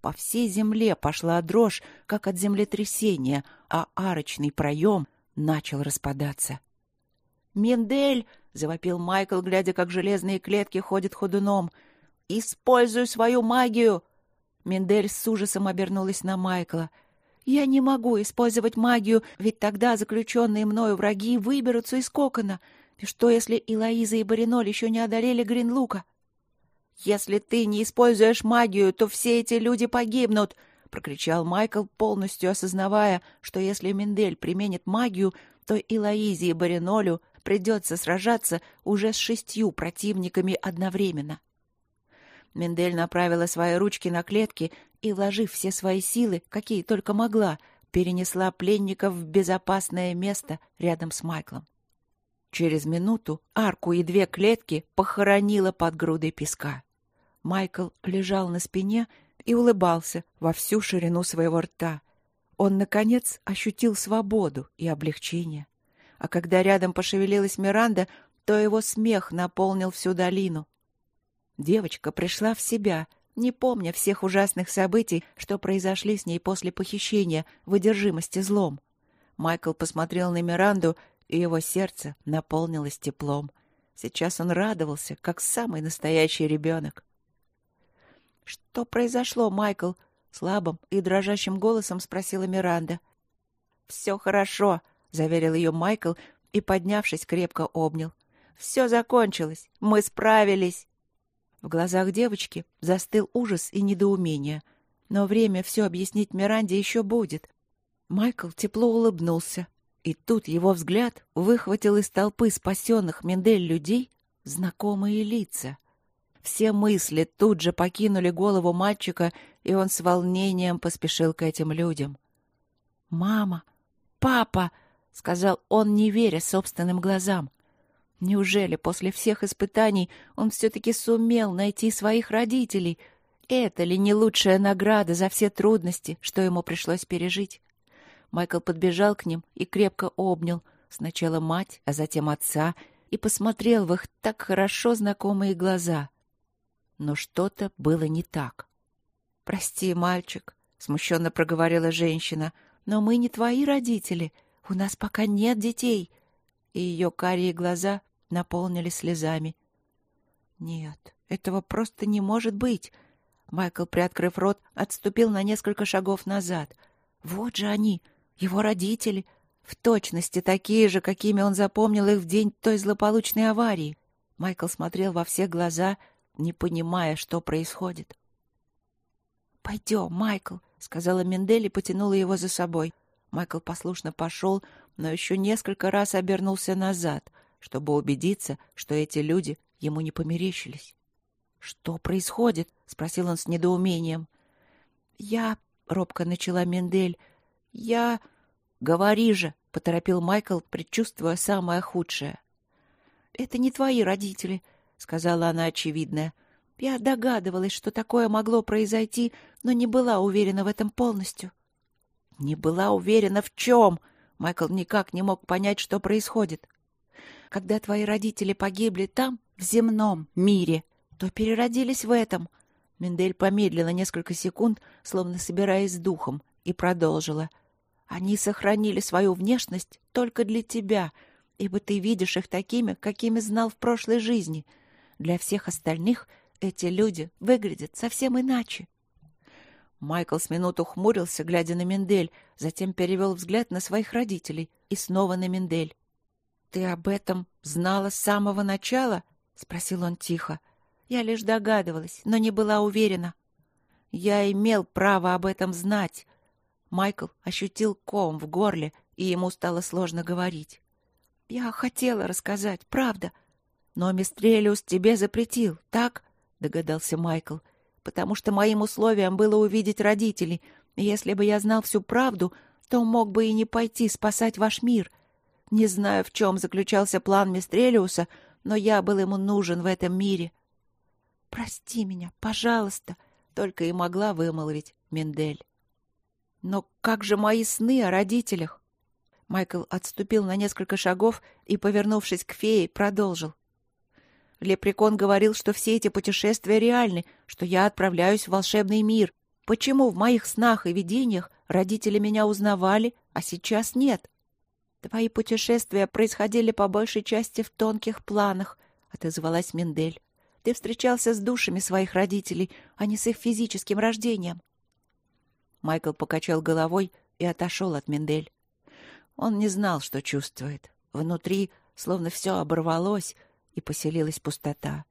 S1: По всей земле пошла дрожь, как от землетрясения, а арочный проем начал распадаться. «Мендель!» — завопил Майкл, глядя, как железные клетки ходят ходуном. «Используй свою магию!» Мендель с ужасом обернулась на Майкла. «Я не могу использовать магию, ведь тогда заключенные мною враги выберутся из кокона. И что, если Илоиза и Бариноль еще не одолели Гринлука?» «Если ты не используешь магию, то все эти люди погибнут!» — прокричал Майкл, полностью осознавая, что если Мендель применит магию, то Илоизе и Баринолю придется сражаться уже с шестью противниками одновременно. Мендель направила свои ручки на клетки и, вложив все свои силы, какие только могла, перенесла пленников в безопасное место рядом с Майклом. Через минуту арку и две клетки похоронила под грудой песка. Майкл лежал на спине и улыбался во всю ширину своего рта. Он, наконец, ощутил свободу и облегчение. А когда рядом пошевелилась Миранда, то его смех наполнил всю долину. Девочка пришла в себя, не помня всех ужасных событий, что произошли с ней после похищения в одержимости злом. Майкл посмотрел на Миранду, и его сердце наполнилось теплом. Сейчас он радовался, как самый настоящий ребенок. — Что произошло, Майкл? — слабым и дрожащим голосом спросила Миранда. — Все хорошо, — заверил ее Майкл и, поднявшись, крепко обнял. «Все закончилось. Мы справились!» В глазах девочки застыл ужас и недоумение. Но время все объяснить Миранде еще будет. Майкл тепло улыбнулся. И тут его взгляд выхватил из толпы спасенных Мендель людей знакомые лица. Все мысли тут же покинули голову мальчика, и он с волнением поспешил к этим людям. «Мама! Папа!» — сказал он, не веря собственным глазам. Неужели после всех испытаний он все-таки сумел найти своих родителей? Это ли не лучшая награда за все трудности, что ему пришлось пережить? Майкл подбежал к ним и крепко обнял. Сначала мать, а затем отца, и посмотрел в их так хорошо знакомые глаза. Но что-то было не так. «Прости, мальчик», — смущенно проговорила женщина, — «но мы не твои родители. У нас пока нет детей. И ее карие глаза наполнились слезами. Нет, этого просто не может быть. Майкл, приоткрыв рот, отступил на несколько шагов назад. Вот же они, его родители, в точности такие же, какими он запомнил их в день той злополучной аварии. Майкл смотрел во все глаза, не понимая, что происходит. «Пойдем, Майкл», — сказала Мендель и потянула его за собой. Майкл послушно пошел, но еще несколько раз обернулся назад, чтобы убедиться, что эти люди ему не померещились. «Что происходит?» — спросил он с недоумением. «Я...» — робко начала Мендель. «Я...» «Говори же!» — поторопил Майкл, предчувствуя самое худшее. «Это не твои родители», — сказала она очевидное. «Я догадывалась, что такое могло произойти, но не была уверена в этом полностью». Не была уверена в чем. Майкл никак не мог понять, что происходит. Когда твои родители погибли там, в земном мире, то переродились в этом. Мендель помедлила несколько секунд, словно собираясь с духом, и продолжила. Они сохранили свою внешность только для тебя, ибо ты видишь их такими, какими знал в прошлой жизни. Для всех остальных эти люди выглядят совсем иначе. Майкл с минуту хмурился, глядя на Мендель, затем перевел взгляд на своих родителей и снова на Мендель. «Ты об этом знала с самого начала?» — спросил он тихо. «Я лишь догадывалась, но не была уверена. Я имел право об этом знать». Майкл ощутил ком в горле, и ему стало сложно говорить. «Я хотела рассказать, правда. Но Мистрелиус тебе запретил, так?» — догадался Майкл. — потому что моим условием было увидеть родителей. если бы я знал всю правду, то мог бы и не пойти спасать ваш мир. Не знаю, в чем заключался план Мистрелиуса, но я был ему нужен в этом мире. «Прости меня, пожалуйста», — только и могла вымолвить Мендель. Но как же мои сны о родителях? Майкл отступил на несколько шагов и, повернувшись к фее, продолжил. Лепрекон говорил, что все эти путешествия реальны, что я отправляюсь в волшебный мир. Почему в моих снах и видениях родители меня узнавали, а сейчас нет? Твои путешествия происходили по большей части в тонких планах, отозвалась Мендель. Ты встречался с душами своих родителей, а не с их физическим рождением. Майкл покачал головой и отошел от Мендель. Он не знал, что чувствует. Внутри словно все оборвалось, и поселилась пустота.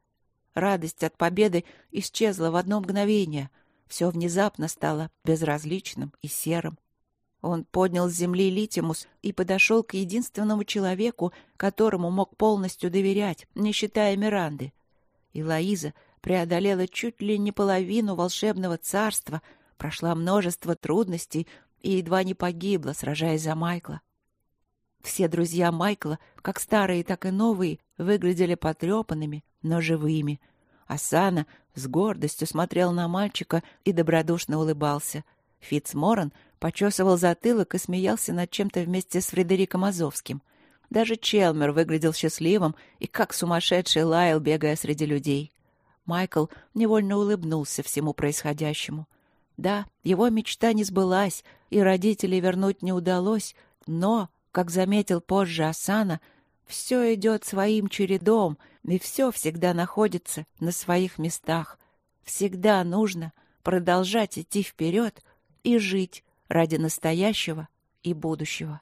S1: Радость от победы исчезла в одно мгновение. Все внезапно стало безразличным и серым. Он поднял с земли Литимус и подошел к единственному человеку, которому мог полностью доверять, не считая Миранды. И Лоиза преодолела чуть ли не половину волшебного царства, прошла множество трудностей и едва не погибла, сражаясь за Майкла. Все друзья Майкла, как старые, так и новые, выглядели потрепанными, но живыми. Асана с гордостью смотрел на мальчика и добродушно улыбался. Фитцморан почесывал затылок и смеялся над чем-то вместе с Фредериком Азовским. Даже Челмер выглядел счастливым и как сумасшедший лаял, бегая среди людей. Майкл невольно улыбнулся всему происходящему. Да, его мечта не сбылась, и родителей вернуть не удалось, но как заметил позже Асана, все идет своим чередом, и все всегда находится на своих местах. Всегда нужно продолжать идти вперед и жить ради настоящего и будущего.